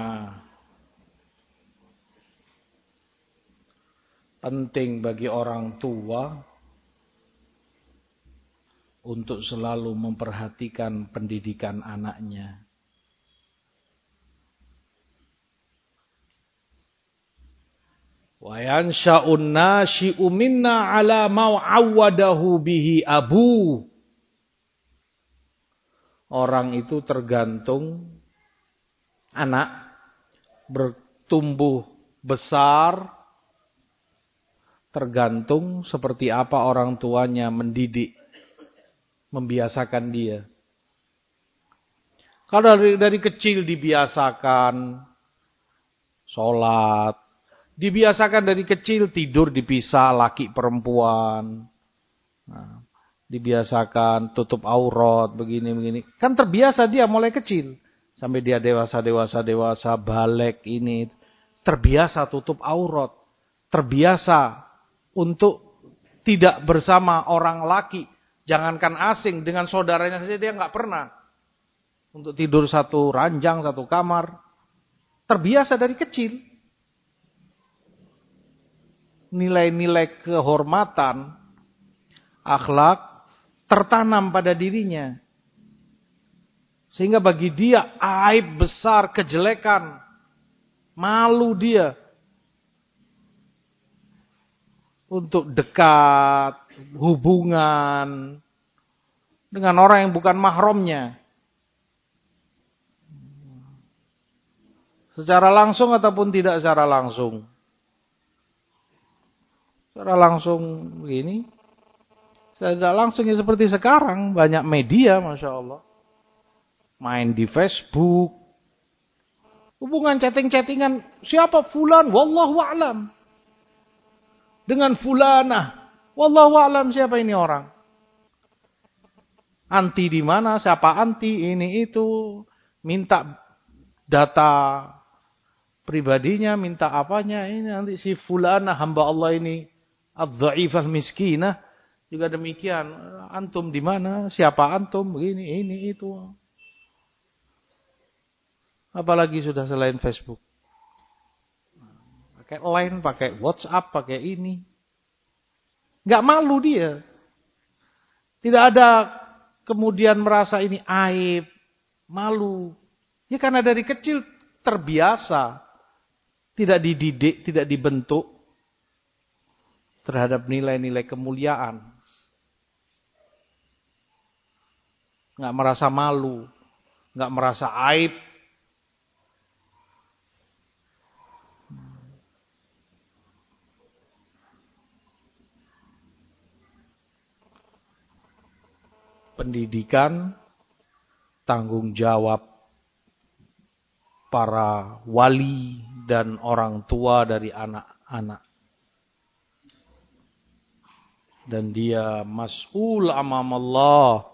penting bagi orang tua untuk selalu memperhatikan pendidikan anaknya. Wa yansha'un nashi'u minna ala mau'awwadahu bihi abu. Orang itu tergantung anak bertumbuh besar tergantung seperti apa orang tuanya mendidik, membiasakan dia. Kalau dari, dari kecil dibiasakan sholat, Dibiasakan dari kecil tidur dipisah laki perempuan. Nah, dibiasakan tutup aurat begini-begini. Kan terbiasa dia mulai kecil. Sampai dia dewasa, dewasa, dewasa, balik ini. Terbiasa tutup aurat. Terbiasa untuk tidak bersama orang laki. Jangankan asing, dengan saudaranya saja dia nggak pernah. Untuk tidur satu ranjang, satu kamar. Terbiasa dari kecil nilai-nilai kehormatan, akhlak tertanam pada dirinya. Sehingga bagi dia aib besar, kejelekan, malu dia untuk dekat, hubungan dengan orang yang bukan mahramnya. Secara langsung ataupun tidak secara langsung. Secara langsung begini. Secara langsung ya seperti sekarang. Banyak media Masya Allah. Main di Facebook. Hubungan chatting-chattingan. Siapa fulan? Wallahu a'lam. Dengan fulanah. Wallahu a'lam siapa ini orang. Anti di mana? Siapa anti? Ini itu. Minta data pribadinya, minta apanya. Ini nanti si fulana hamba Allah ini Ad-dha'ifah miskinah juga demikian. Antum di mana? Siapa antum? Begini, ini, itu. Apalagi sudah selain Facebook. Pakai line, pakai WhatsApp, pakai ini. Gak malu dia. Tidak ada kemudian merasa ini aib, malu. Ya karena dari kecil terbiasa. Tidak dididik, tidak dibentuk terhadap nilai-nilai kemuliaan. Nggak merasa malu, nggak merasa aib. Pendidikan, tanggung jawab para wali dan orang tua dari anak-anak dan dia mas'ul amam Allah.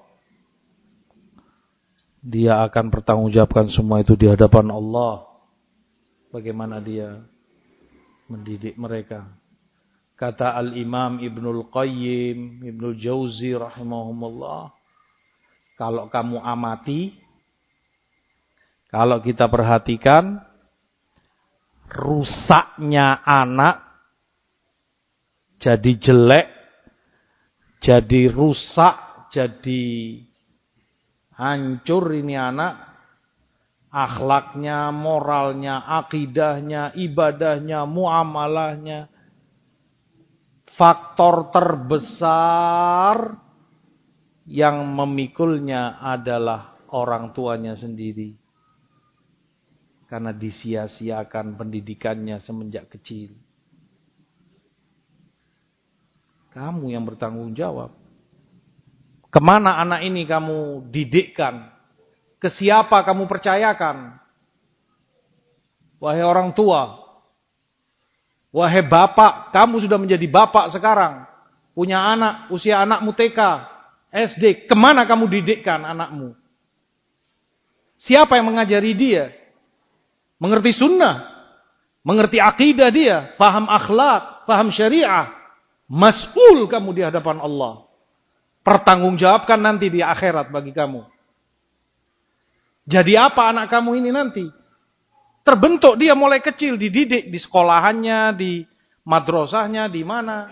Dia akan pertanggungjawabkan semua itu di hadapan Allah. Bagaimana dia mendidik mereka. Kata Al-Imam Ibnul Qayyim, Ibnul Jauzi rahimahumullah. Kalau kamu amati, kalau kita perhatikan, rusaknya anak jadi jelek jadi rusak, jadi hancur ini anak. Akhlaknya, moralnya, akidahnya, ibadahnya, muamalahnya. Faktor terbesar yang memikulnya adalah orang tuanya sendiri. Karena disia-siakan pendidikannya semenjak kecil. Kamu yang bertanggung jawab. Ke mana anak ini kamu didikkan? Ke siapa kamu percayakan? Wahai orang tua. Wahai bapak, kamu sudah menjadi bapak sekarang. Punya anak, usia anakmu TK, SD. Ke mana kamu didikkan anakmu? Siapa yang mengajari dia? Mengerti sunnah. Mengerti akidah dia. Faham akhlak, faham syariah. Mas'ul kamu di hadapan Allah. Pertanggungjawabkan nanti di akhirat bagi kamu. Jadi apa anak kamu ini nanti? Terbentuk dia mulai kecil, dididik di sekolahannya, di madrasahnya, di mana.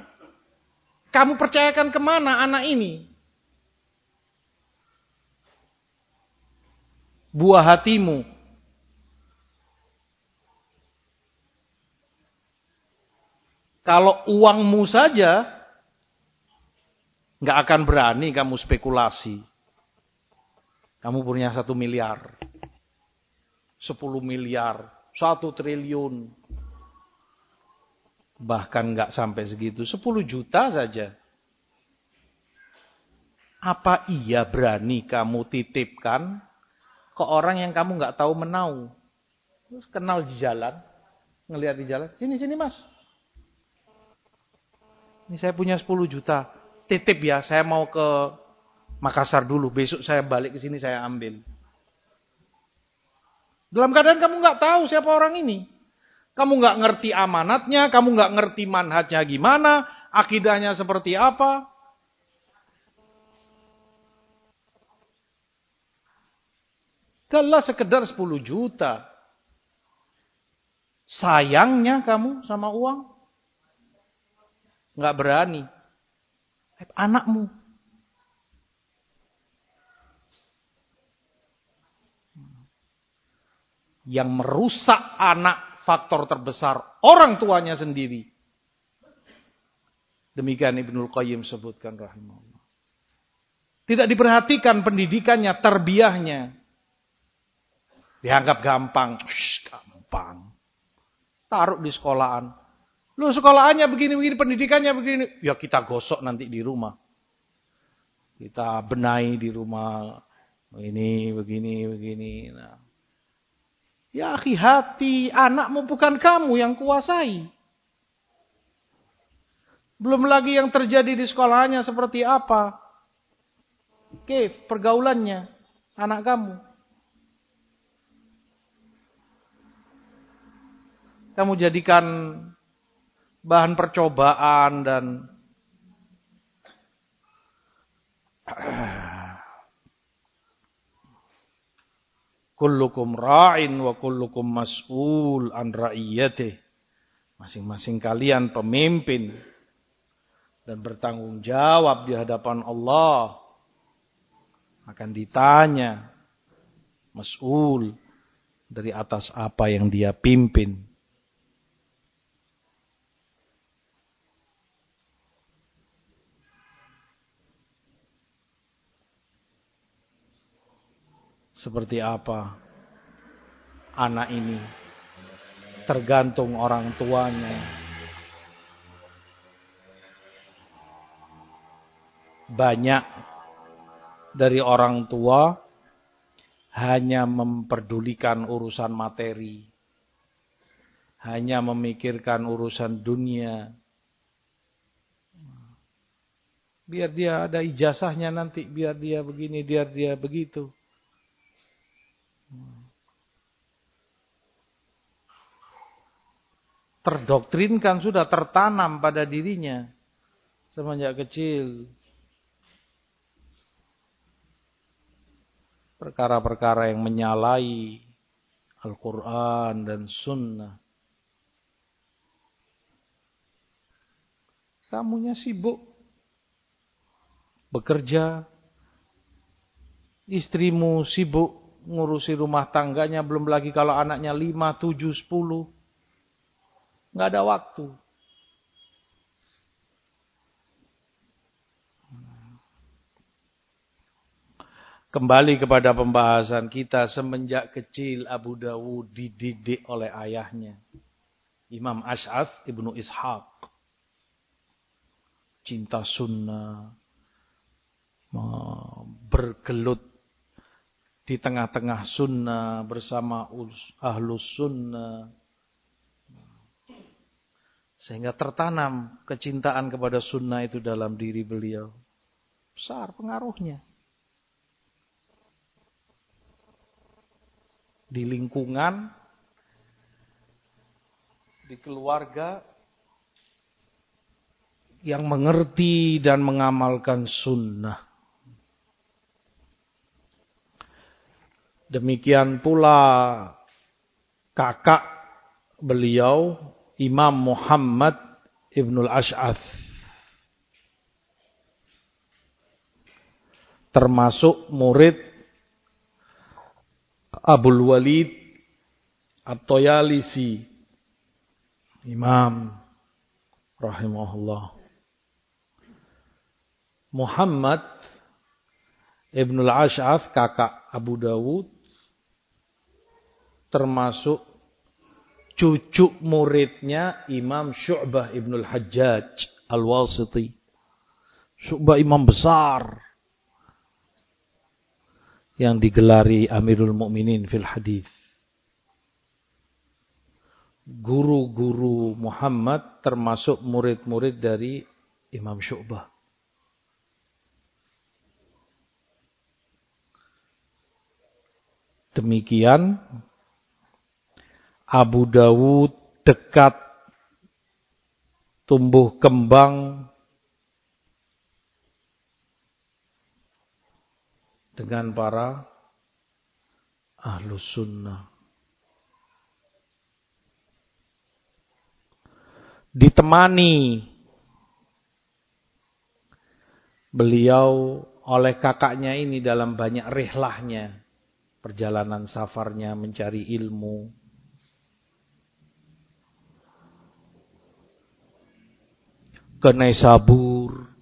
Kamu percayakan ke mana anak ini? Buah hatimu, Kalau uangmu saja, nggak akan berani kamu spekulasi. Kamu punya satu miliar, sepuluh miliar, satu triliun, bahkan nggak sampai segitu, sepuluh juta saja. Apa iya berani kamu titipkan ke orang yang kamu nggak tahu menau? Terus kenal di jalan, ngelihat di jalan, sini sini mas, ini saya punya 10 juta. Titip ya, saya mau ke Makassar dulu. Besok saya balik ke sini saya ambil. Dalam keadaan kamu nggak tahu siapa orang ini. Kamu nggak ngerti amanatnya, kamu nggak ngerti manhajnya gimana, akidahnya seperti apa. Kalau sekedar 10 juta. Sayangnya kamu sama uang. Nggak berani. Anakmu. Yang merusak anak faktor terbesar orang tuanya sendiri. Demikian Ibnul Qayyim sebutkan rahimahullah. Tidak diperhatikan pendidikannya, terbiahnya. Dianggap gampang. Shh, gampang. Taruh di sekolahan. Lu sekolahannya begini-begini, pendidikannya begini. Ya kita gosok nanti di rumah. Kita benahi di rumah. Ini, begini, begini. Nah. Ya akhi hati, anakmu bukan kamu yang kuasai. Belum lagi yang terjadi di sekolahnya seperti apa. Oke, pergaulannya anak kamu. Kamu jadikan bahan percobaan dan kullukum ra'in wa kullukum mas'ul an ra'iyatih. Masing-masing kalian pemimpin dan bertanggung jawab di hadapan Allah akan ditanya mas'ul dari atas apa yang dia pimpin. Seperti apa anak ini. Tergantung orang tuanya. Banyak dari orang tua hanya memperdulikan urusan materi. Hanya memikirkan urusan dunia. Biar dia ada ijazahnya nanti, biar dia begini, biar dia begitu. Terdoktrinkan sudah tertanam pada dirinya semenjak kecil. Perkara-perkara yang menyalahi Al-Quran dan Sunnah. Kamunya sibuk bekerja, istrimu sibuk ngurusi rumah tangganya, belum lagi kalau anaknya 5, 7, 10. Nggak ada waktu. Kembali kepada pembahasan kita semenjak kecil Abu Dawud dididik oleh ayahnya. Imam Ash'af ibnu Ishaq. Cinta sunnah. Bergelut di tengah-tengah sunnah bersama ahlus sunnah. Sehingga tertanam kecintaan kepada sunnah itu dalam diri beliau. Besar pengaruhnya. Di lingkungan, di keluarga yang mengerti dan mengamalkan sunnah. Demikian pula kakak beliau Imam Muhammad Ibnul Ash'ath. Termasuk murid Abul Walid At-Toyalisi. Imam rahimahullah. Muhammad Ibnul Ash'af kakak Abu Dawud termasuk cucu muridnya Imam Syu'bah Ibnul Hajjaj Al-Wasiti. Syu'bah imam besar yang digelari Amirul Mukminin fil hadis. Guru-guru Muhammad termasuk murid-murid dari Imam Syu'bah. Demikian Abu Dawud dekat tumbuh kembang dengan para ahlus sunnah. Ditemani beliau oleh kakaknya ini dalam banyak rihlahnya perjalanan safarnya mencari ilmu. Ke Naisabur,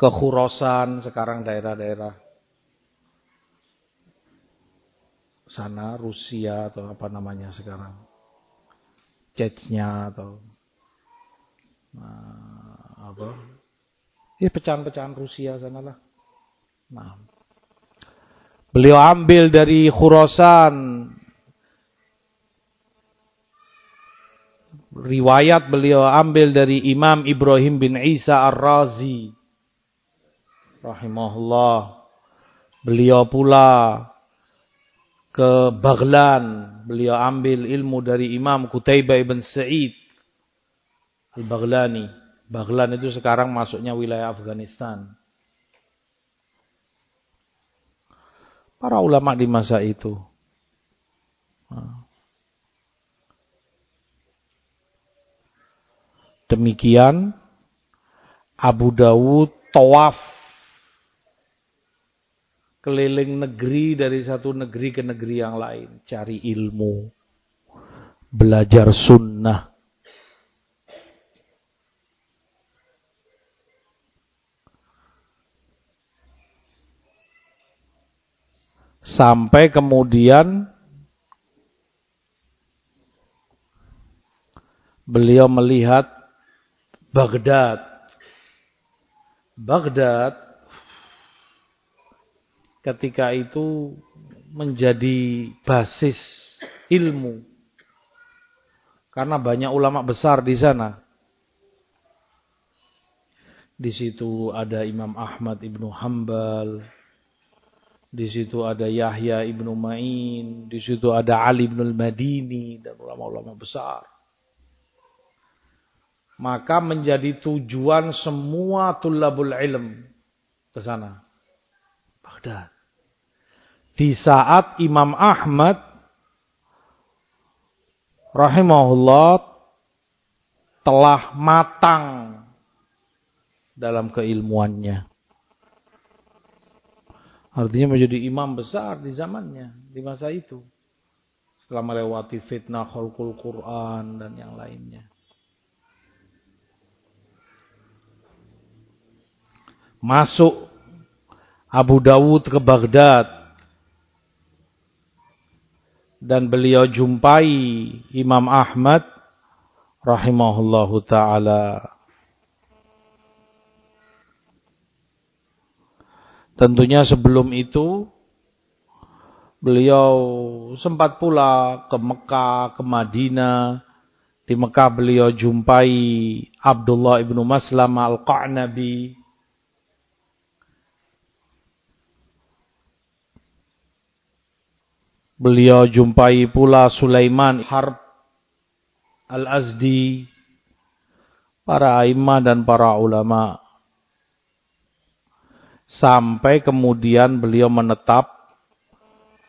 ke Khurasan, sekarang daerah-daerah sana Rusia atau apa namanya sekarang. Chechnya atau nah, apa? Ya pecahan-pecahan Rusia sanalah. Nah, Beliau ambil dari Khurasan. Riwayat beliau ambil dari Imam Ibrahim bin Isa Ar-Razi. Rahimahullah. Beliau pula ke Baghlan. Beliau ambil ilmu dari Imam Qutaibah ibn Sa'id. Al-Baghlani. Baghlan itu sekarang masuknya wilayah Afghanistan. para ulama di masa itu. Demikian Abu Dawud tawaf keliling negeri dari satu negeri ke negeri yang lain, cari ilmu, belajar sunnah. Sampai kemudian beliau melihat Baghdad. Baghdad ketika itu menjadi basis ilmu. Karena banyak ulama besar di sana. Di situ ada Imam Ahmad Ibnu Hambal, di situ ada Yahya ibnu Ma'in, di situ ada Ali ibnu Madini dan ulama-ulama besar. Maka menjadi tujuan semua tulabul ilm ke sana. Baghdad. Di saat Imam Ahmad rahimahullah telah matang dalam keilmuannya. Artinya menjadi imam besar di zamannya, di masa itu. Setelah melewati fitnah khalqul Quran dan yang lainnya. Masuk Abu Dawud ke Baghdad. Dan beliau jumpai Imam Ahmad rahimahullahu ta'ala Tentunya sebelum itu beliau sempat pula ke Mekah, ke Madinah. Di Mekah beliau jumpai Abdullah ibnu Maslam al-Qa'nabi. Beliau jumpai pula Sulaiman Harb al-Azdi. Para imam dan para ulama' Sampai kemudian beliau menetap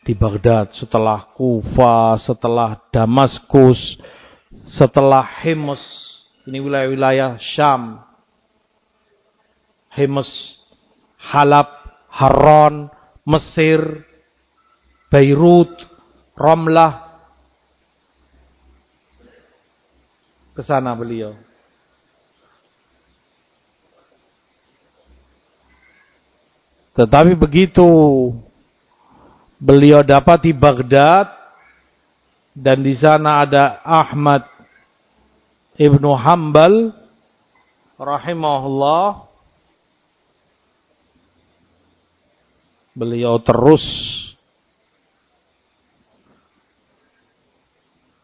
di Baghdad, setelah Kufa, setelah Damaskus, setelah Himus. Ini wilayah-wilayah Syam. Himus, Halab, Haran, Mesir, Beirut, Romlah. ke sana beliau. Tetapi begitu beliau dapati Baghdad dan di sana ada Ahmad Ibnu Hambal rahimahullah beliau terus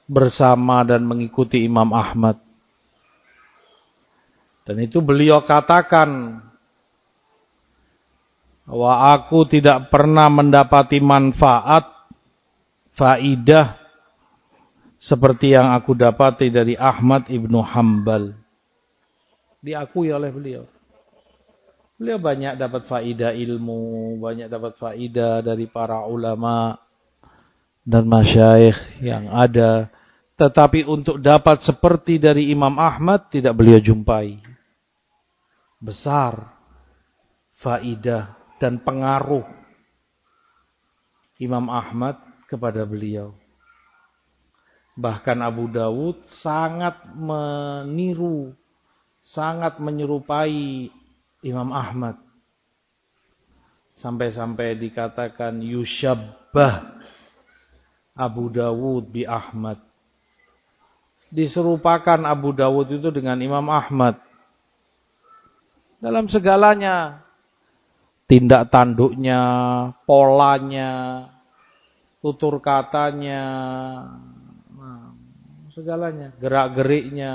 bersama dan mengikuti Imam Ahmad dan itu beliau katakan bahwa aku tidak pernah mendapati manfaat faidah seperti yang aku dapati dari Ahmad ibnu Hambal. Diakui oleh beliau. Beliau banyak dapat faidah ilmu, banyak dapat faidah dari para ulama dan masyayikh yang ada. Tetapi untuk dapat seperti dari Imam Ahmad tidak beliau jumpai. Besar faidah dan pengaruh Imam Ahmad kepada beliau. Bahkan Abu Dawud sangat meniru, sangat menyerupai Imam Ahmad. Sampai-sampai dikatakan yushabbah Abu Dawud bi Ahmad. Diserupakan Abu Dawud itu dengan Imam Ahmad. Dalam segalanya. Tindak tanduknya, polanya, tutur katanya, segalanya, gerak-geriknya.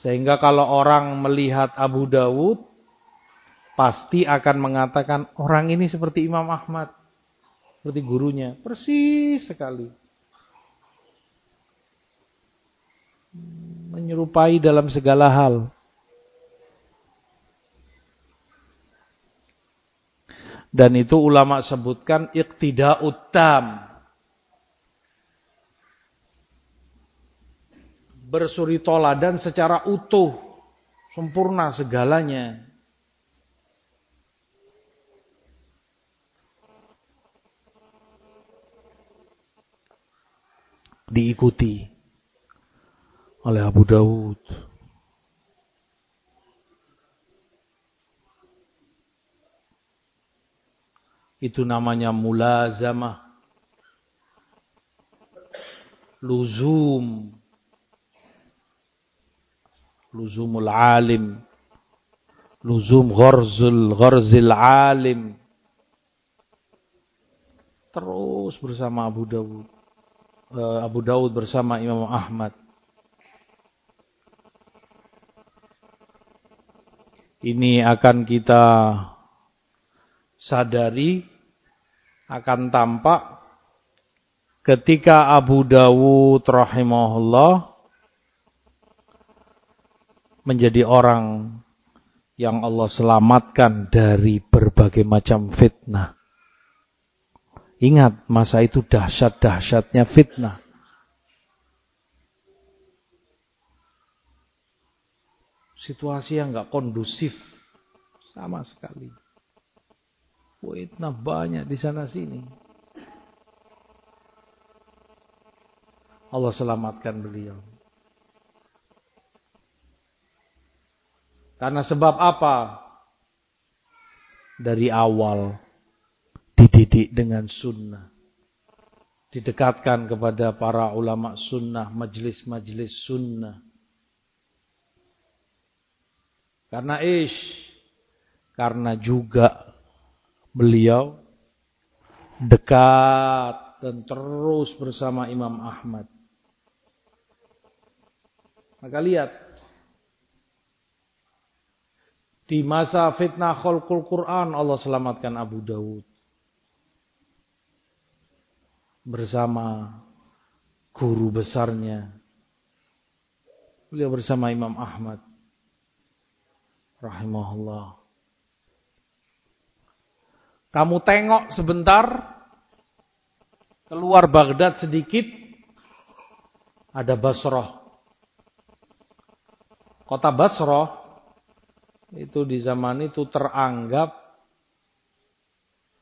Sehingga kalau orang melihat Abu Dawud, pasti akan mengatakan orang ini seperti Imam Ahmad. Seperti gurunya. Persis sekali. Menyerupai dalam segala hal. Dan itu ulama sebutkan iktida'ut tam. bersuri toladan secara utuh, sempurna segalanya. Diikuti oleh Abu Dawud. Itu namanya mulazamah. Luzum. Luzumul alim. Luzum gharzul gharzil alim. Terus bersama Abu Dawud. Uh, Abu Dawud bersama Imam Ahmad ini akan kita sadari akan tampak ketika Abu Dawud rahimahullah menjadi orang yang Allah selamatkan dari berbagai macam fitnah. Ingat, masa itu dahsyat-dahsyatnya fitnah. Situasi yang nggak kondusif sama sekali. Fitnah banyak di sana sini. Allah selamatkan beliau. Karena sebab apa? Dari awal dididik dengan sunnah. Didekatkan kepada para ulama sunnah, majelis-majelis sunnah. Karena ish, karena juga beliau dekat dan terus bersama Imam Ahmad. Maka lihat Di masa fitnah khalqul Quran Allah selamatkan Abu Dawud. Bersama guru besarnya. Beliau bersama Imam Ahmad. Rahimahullah. Kamu tengok sebentar. Keluar Baghdad sedikit. Ada Basrah. Kota Basrah itu di zaman itu teranggap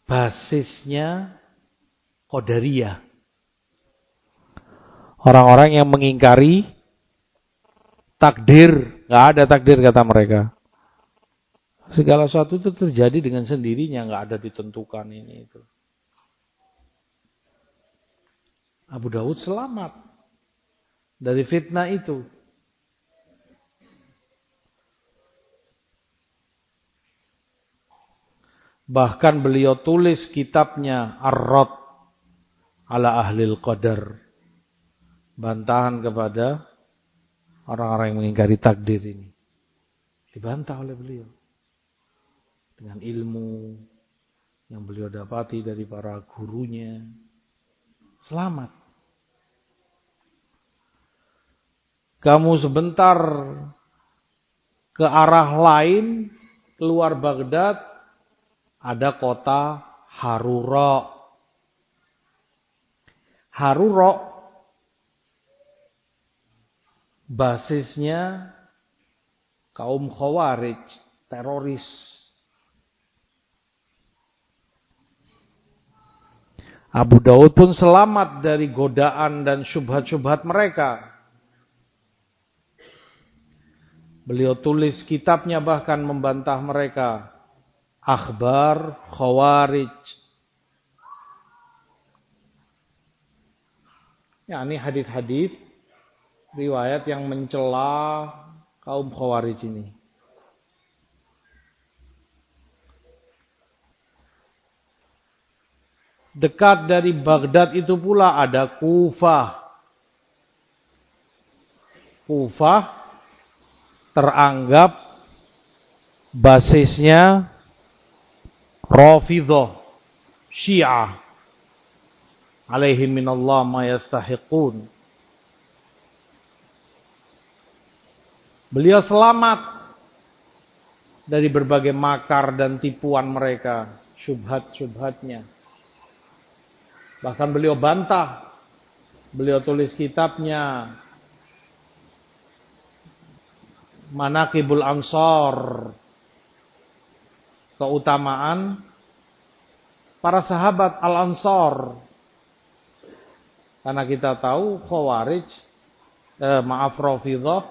basisnya Qadariyah. Orang-orang yang mengingkari takdir, nggak ada takdir kata mereka. Segala sesuatu itu terjadi dengan sendirinya, nggak ada ditentukan ini itu. Abu Dawud selamat dari fitnah itu. Bahkan beliau tulis kitabnya Ar-Rad ala Ahlil Qadar. Bantahan kepada orang-orang yang mengingkari takdir ini. Dibantah oleh beliau. Dengan ilmu yang beliau dapati dari para gurunya. Selamat. Kamu sebentar ke arah lain, keluar Baghdad, ada kota Haruro. Haruro basisnya kaum Khawarij, teroris. Abu Daud pun selamat dari godaan dan syubhat-syubhat mereka. Beliau tulis kitabnya bahkan membantah mereka akhbar khawarij. Ya, ini hadis-hadis riwayat yang mencela kaum khawarij ini. Dekat dari Baghdad itu pula ada Kufah. Kufah teranggap basisnya Rafidah, Syiah, alaihim minallah ma yastahiqun. Beliau selamat dari berbagai makar dan tipuan mereka, syubhat-syubhatnya. Bahkan beliau bantah, beliau tulis kitabnya Manakibul Ansar keutamaan para sahabat Al-Ansar. Karena kita tahu Khawarij, eh, maaf Rafidah,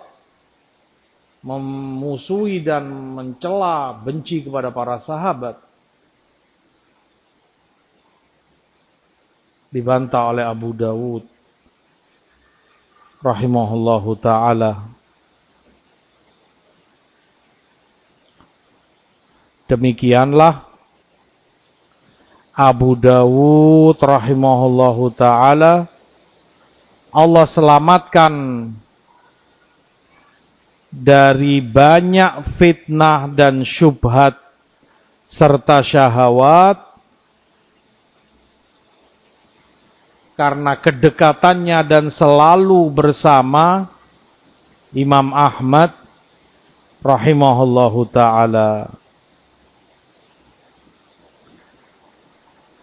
memusuhi dan mencela, benci kepada para sahabat. Dibantah oleh Abu Dawud. Rahimahullahu taala. Demikianlah Abu Dawud rahimahullahu taala. Allah selamatkan dari banyak fitnah dan syubhat serta syahwat karena kedekatannya dan selalu bersama Imam Ahmad rahimahullahu taala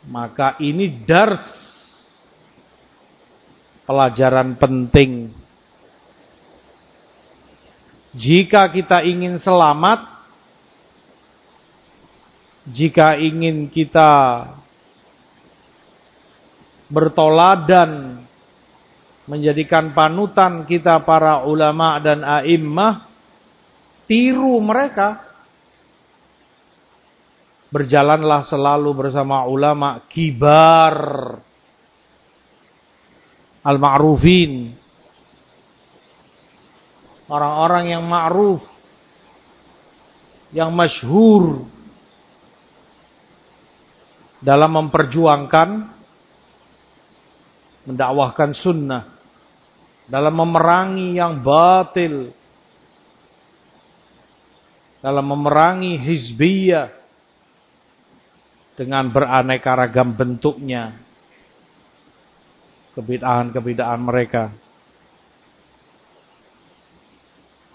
Maka ini dars pelajaran penting. Jika kita ingin selamat, jika ingin kita bertoladan menjadikan panutan kita para ulama dan a'immah, tiru mereka Berjalanlah selalu bersama ulama kibar al-ma'rufin. Orang-orang yang ma'ruf, yang masyhur dalam memperjuangkan mendakwahkan sunnah dalam memerangi yang batil dalam memerangi hizbiyah dengan beraneka ragam bentuknya kebidaan-kebidaan mereka.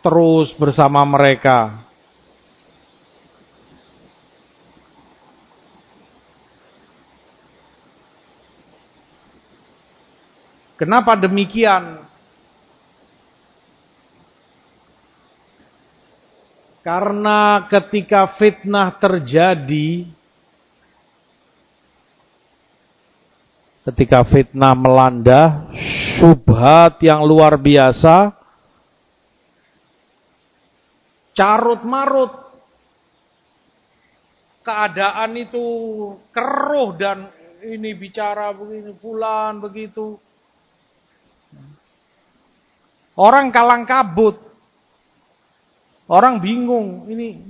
Terus bersama mereka. Kenapa demikian? Karena ketika fitnah terjadi, ketika fitnah melanda, syubhat yang luar biasa, carut marut, keadaan itu keruh dan ini bicara begini, bulan begitu. Orang kalang kabut. Orang bingung, ini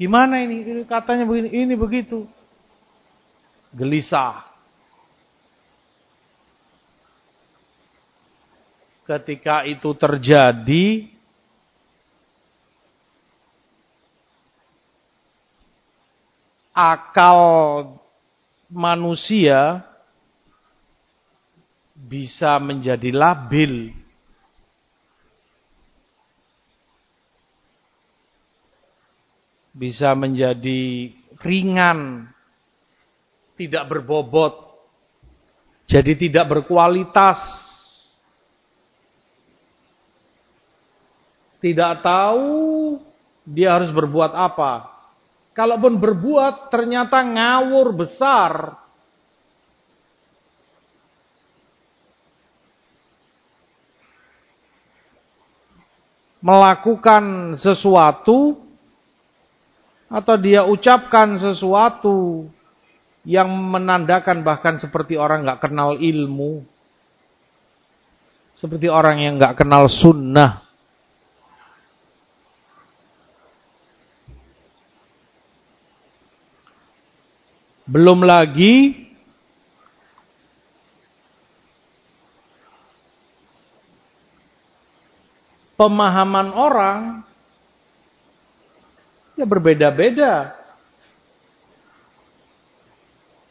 gimana ini? Ini katanya begini, ini begitu. Gelisah. ketika itu terjadi akal manusia bisa menjadi labil bisa menjadi ringan tidak berbobot jadi tidak berkualitas tidak tahu dia harus berbuat apa. Kalaupun berbuat ternyata ngawur besar. Melakukan sesuatu atau dia ucapkan sesuatu yang menandakan bahkan seperti orang nggak kenal ilmu. Seperti orang yang nggak kenal sunnah. Belum lagi pemahaman orang ya berbeda-beda.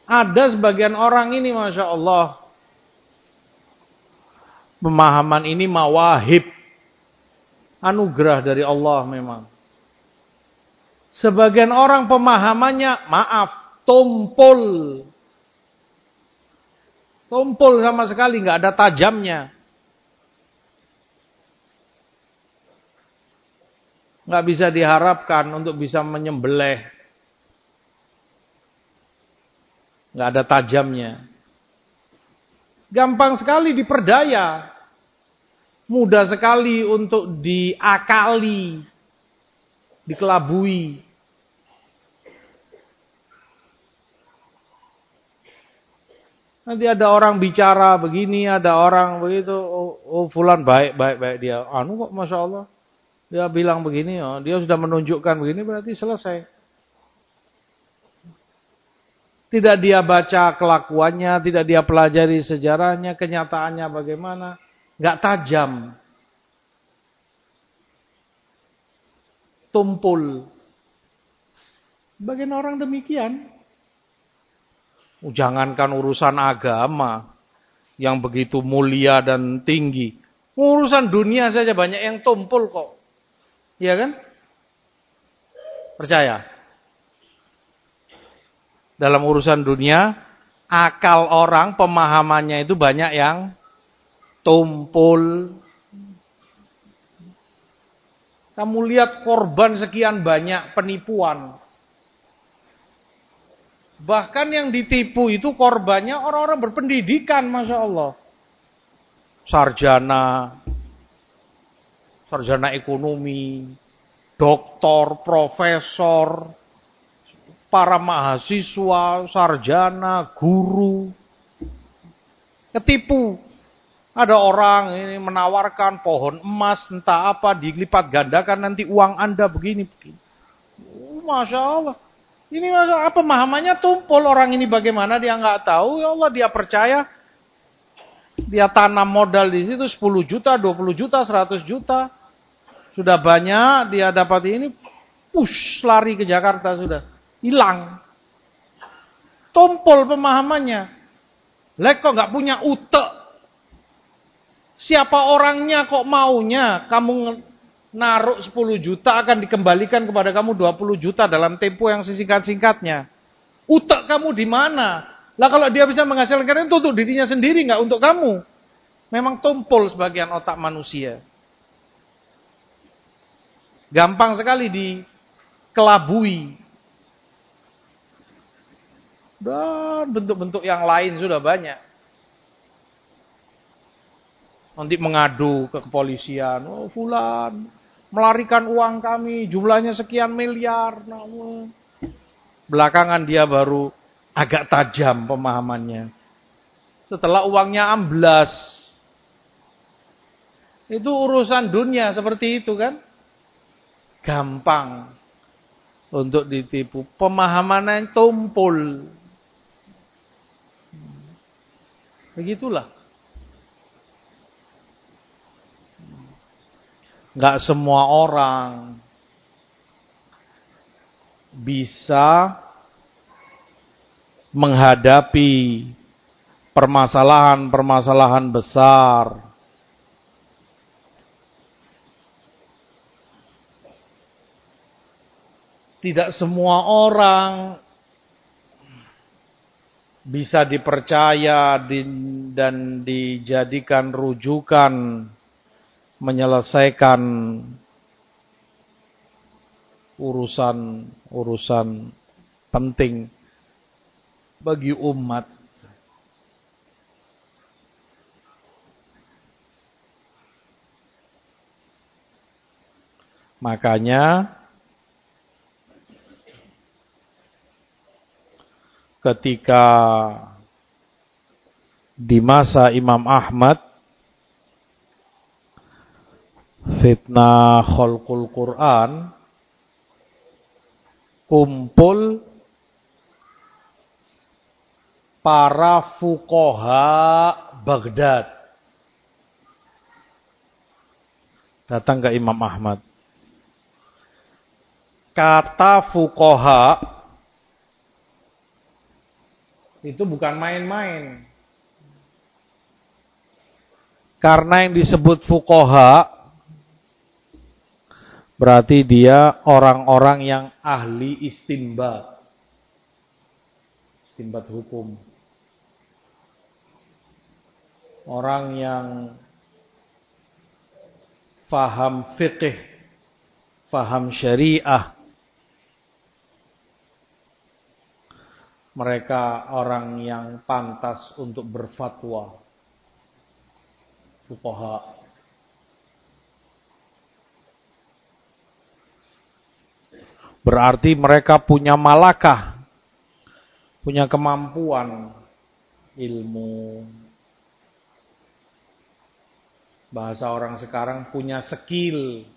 Ada sebagian orang ini Masya Allah. Pemahaman ini mawahib. Anugerah dari Allah memang. Sebagian orang pemahamannya maaf tumpul. Tumpul sama sekali, nggak ada tajamnya. Nggak bisa diharapkan untuk bisa menyembelih. Nggak ada tajamnya. Gampang sekali diperdaya. Mudah sekali untuk diakali, dikelabui. Nanti ada orang bicara begini, ada orang begitu, oh, oh fulan baik, baik, baik dia. Anu kok Masya Allah. Dia bilang begini, oh, dia sudah menunjukkan begini berarti selesai. Tidak dia baca kelakuannya, tidak dia pelajari sejarahnya, kenyataannya bagaimana. Gak tajam. Tumpul. Bagian orang demikian. Jangankan urusan agama yang begitu mulia dan tinggi. Urusan dunia saja banyak yang tumpul kok. Iya kan? Percaya? Dalam urusan dunia, akal orang, pemahamannya itu banyak yang tumpul. Kamu lihat korban sekian banyak penipuan. Bahkan yang ditipu itu korbannya orang-orang berpendidikan, Masya Allah. Sarjana, sarjana ekonomi, doktor, profesor, para mahasiswa, sarjana, guru. Ketipu. Ada orang ini menawarkan pohon emas, entah apa, dilipat gandakan nanti uang Anda begini. begini. Masya Allah. Ini apa pemahamannya tumpul orang ini bagaimana dia nggak tahu ya Allah dia percaya dia tanam modal di situ 10 juta, 20 juta, 100 juta. Sudah banyak dia dapat ini push lari ke Jakarta sudah. Hilang. Tumpul pemahamannya. Lek kok nggak punya utek. Siapa orangnya kok maunya kamu naruh 10 juta akan dikembalikan kepada kamu 20 juta dalam tempo yang sesingkat-singkatnya. Utak kamu di mana? Lah kalau dia bisa menghasilkan itu untuk dirinya sendiri, nggak untuk kamu. Memang tumpul sebagian otak manusia. Gampang sekali dikelabui. Dan bentuk-bentuk yang lain sudah banyak. Nanti mengadu ke kepolisian. Oh, fulan melarikan uang kami, jumlahnya sekian miliar. Nah, belakangan dia baru agak tajam pemahamannya. Setelah uangnya amblas. Itu urusan dunia seperti itu kan. Gampang untuk ditipu. Pemahaman yang tumpul. Begitulah. Gak semua orang bisa menghadapi permasalahan-permasalahan besar. Tidak semua orang bisa dipercaya dan dijadikan rujukan menyelesaikan urusan-urusan penting bagi umat. Makanya ketika di masa Imam Ahmad fitnah khalqul Quran kumpul para fukoha Baghdad. Datang ke Imam Ahmad. Kata fukoha itu bukan main-main karena yang disebut fukoha Berarti dia orang-orang yang ahli istimbat. Istimbat hukum. Orang yang faham fikih, faham syariah. Mereka orang yang pantas untuk berfatwa. Fuqaha Berarti mereka punya malakah, punya kemampuan ilmu. Bahasa orang sekarang punya skill.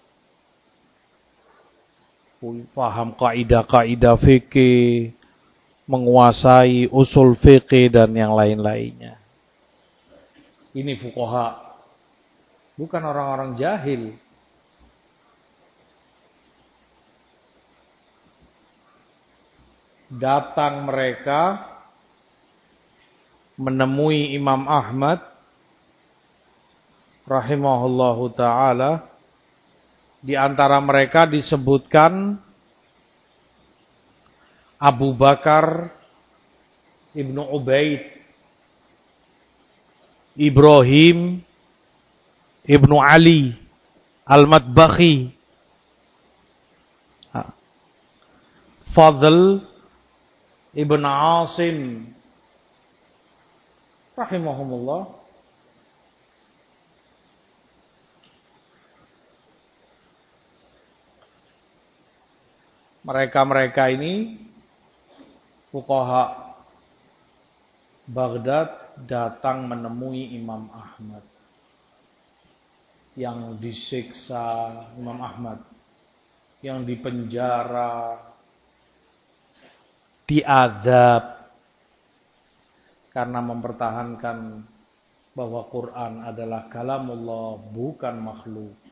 Paham kaidah-kaidah fikih, menguasai usul fikih dan yang lain-lainnya. Ini fukoha. Bukan orang-orang jahil. datang mereka menemui Imam Ahmad rahimahullahu taala di antara mereka disebutkan Abu Bakar Ibnu Ubaid Ibrahim Ibnu Ali Al-Matbakhi Fadl Ibn Asim rahimahumullah. Mereka-mereka ini fuqaha Baghdad datang menemui Imam Ahmad. Yang disiksa Imam Ahmad. Yang dipenjara. Diadab. Karena mempertahankan bahwa Quran adalah kalamullah bukan makhluk.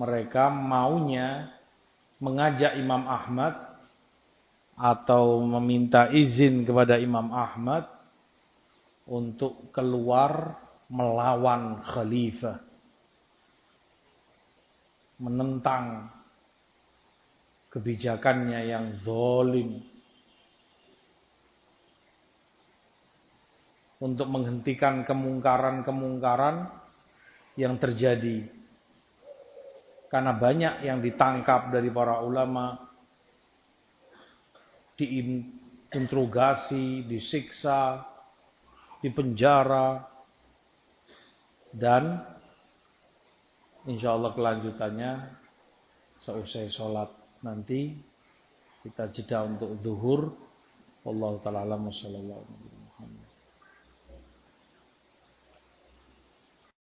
Mereka maunya mengajak Imam Ahmad atau meminta izin kepada Imam Ahmad untuk keluar melawan khalifah. Menentang kebijakannya yang zolim. Untuk menghentikan kemungkaran-kemungkaran yang terjadi. Karena banyak yang ditangkap dari para ulama diinterogasi, disiksa, dipenjara, dan insya Allah kelanjutannya seusai sholat nanti kita jeda untuk zuhur. Allah taala alam sallallahu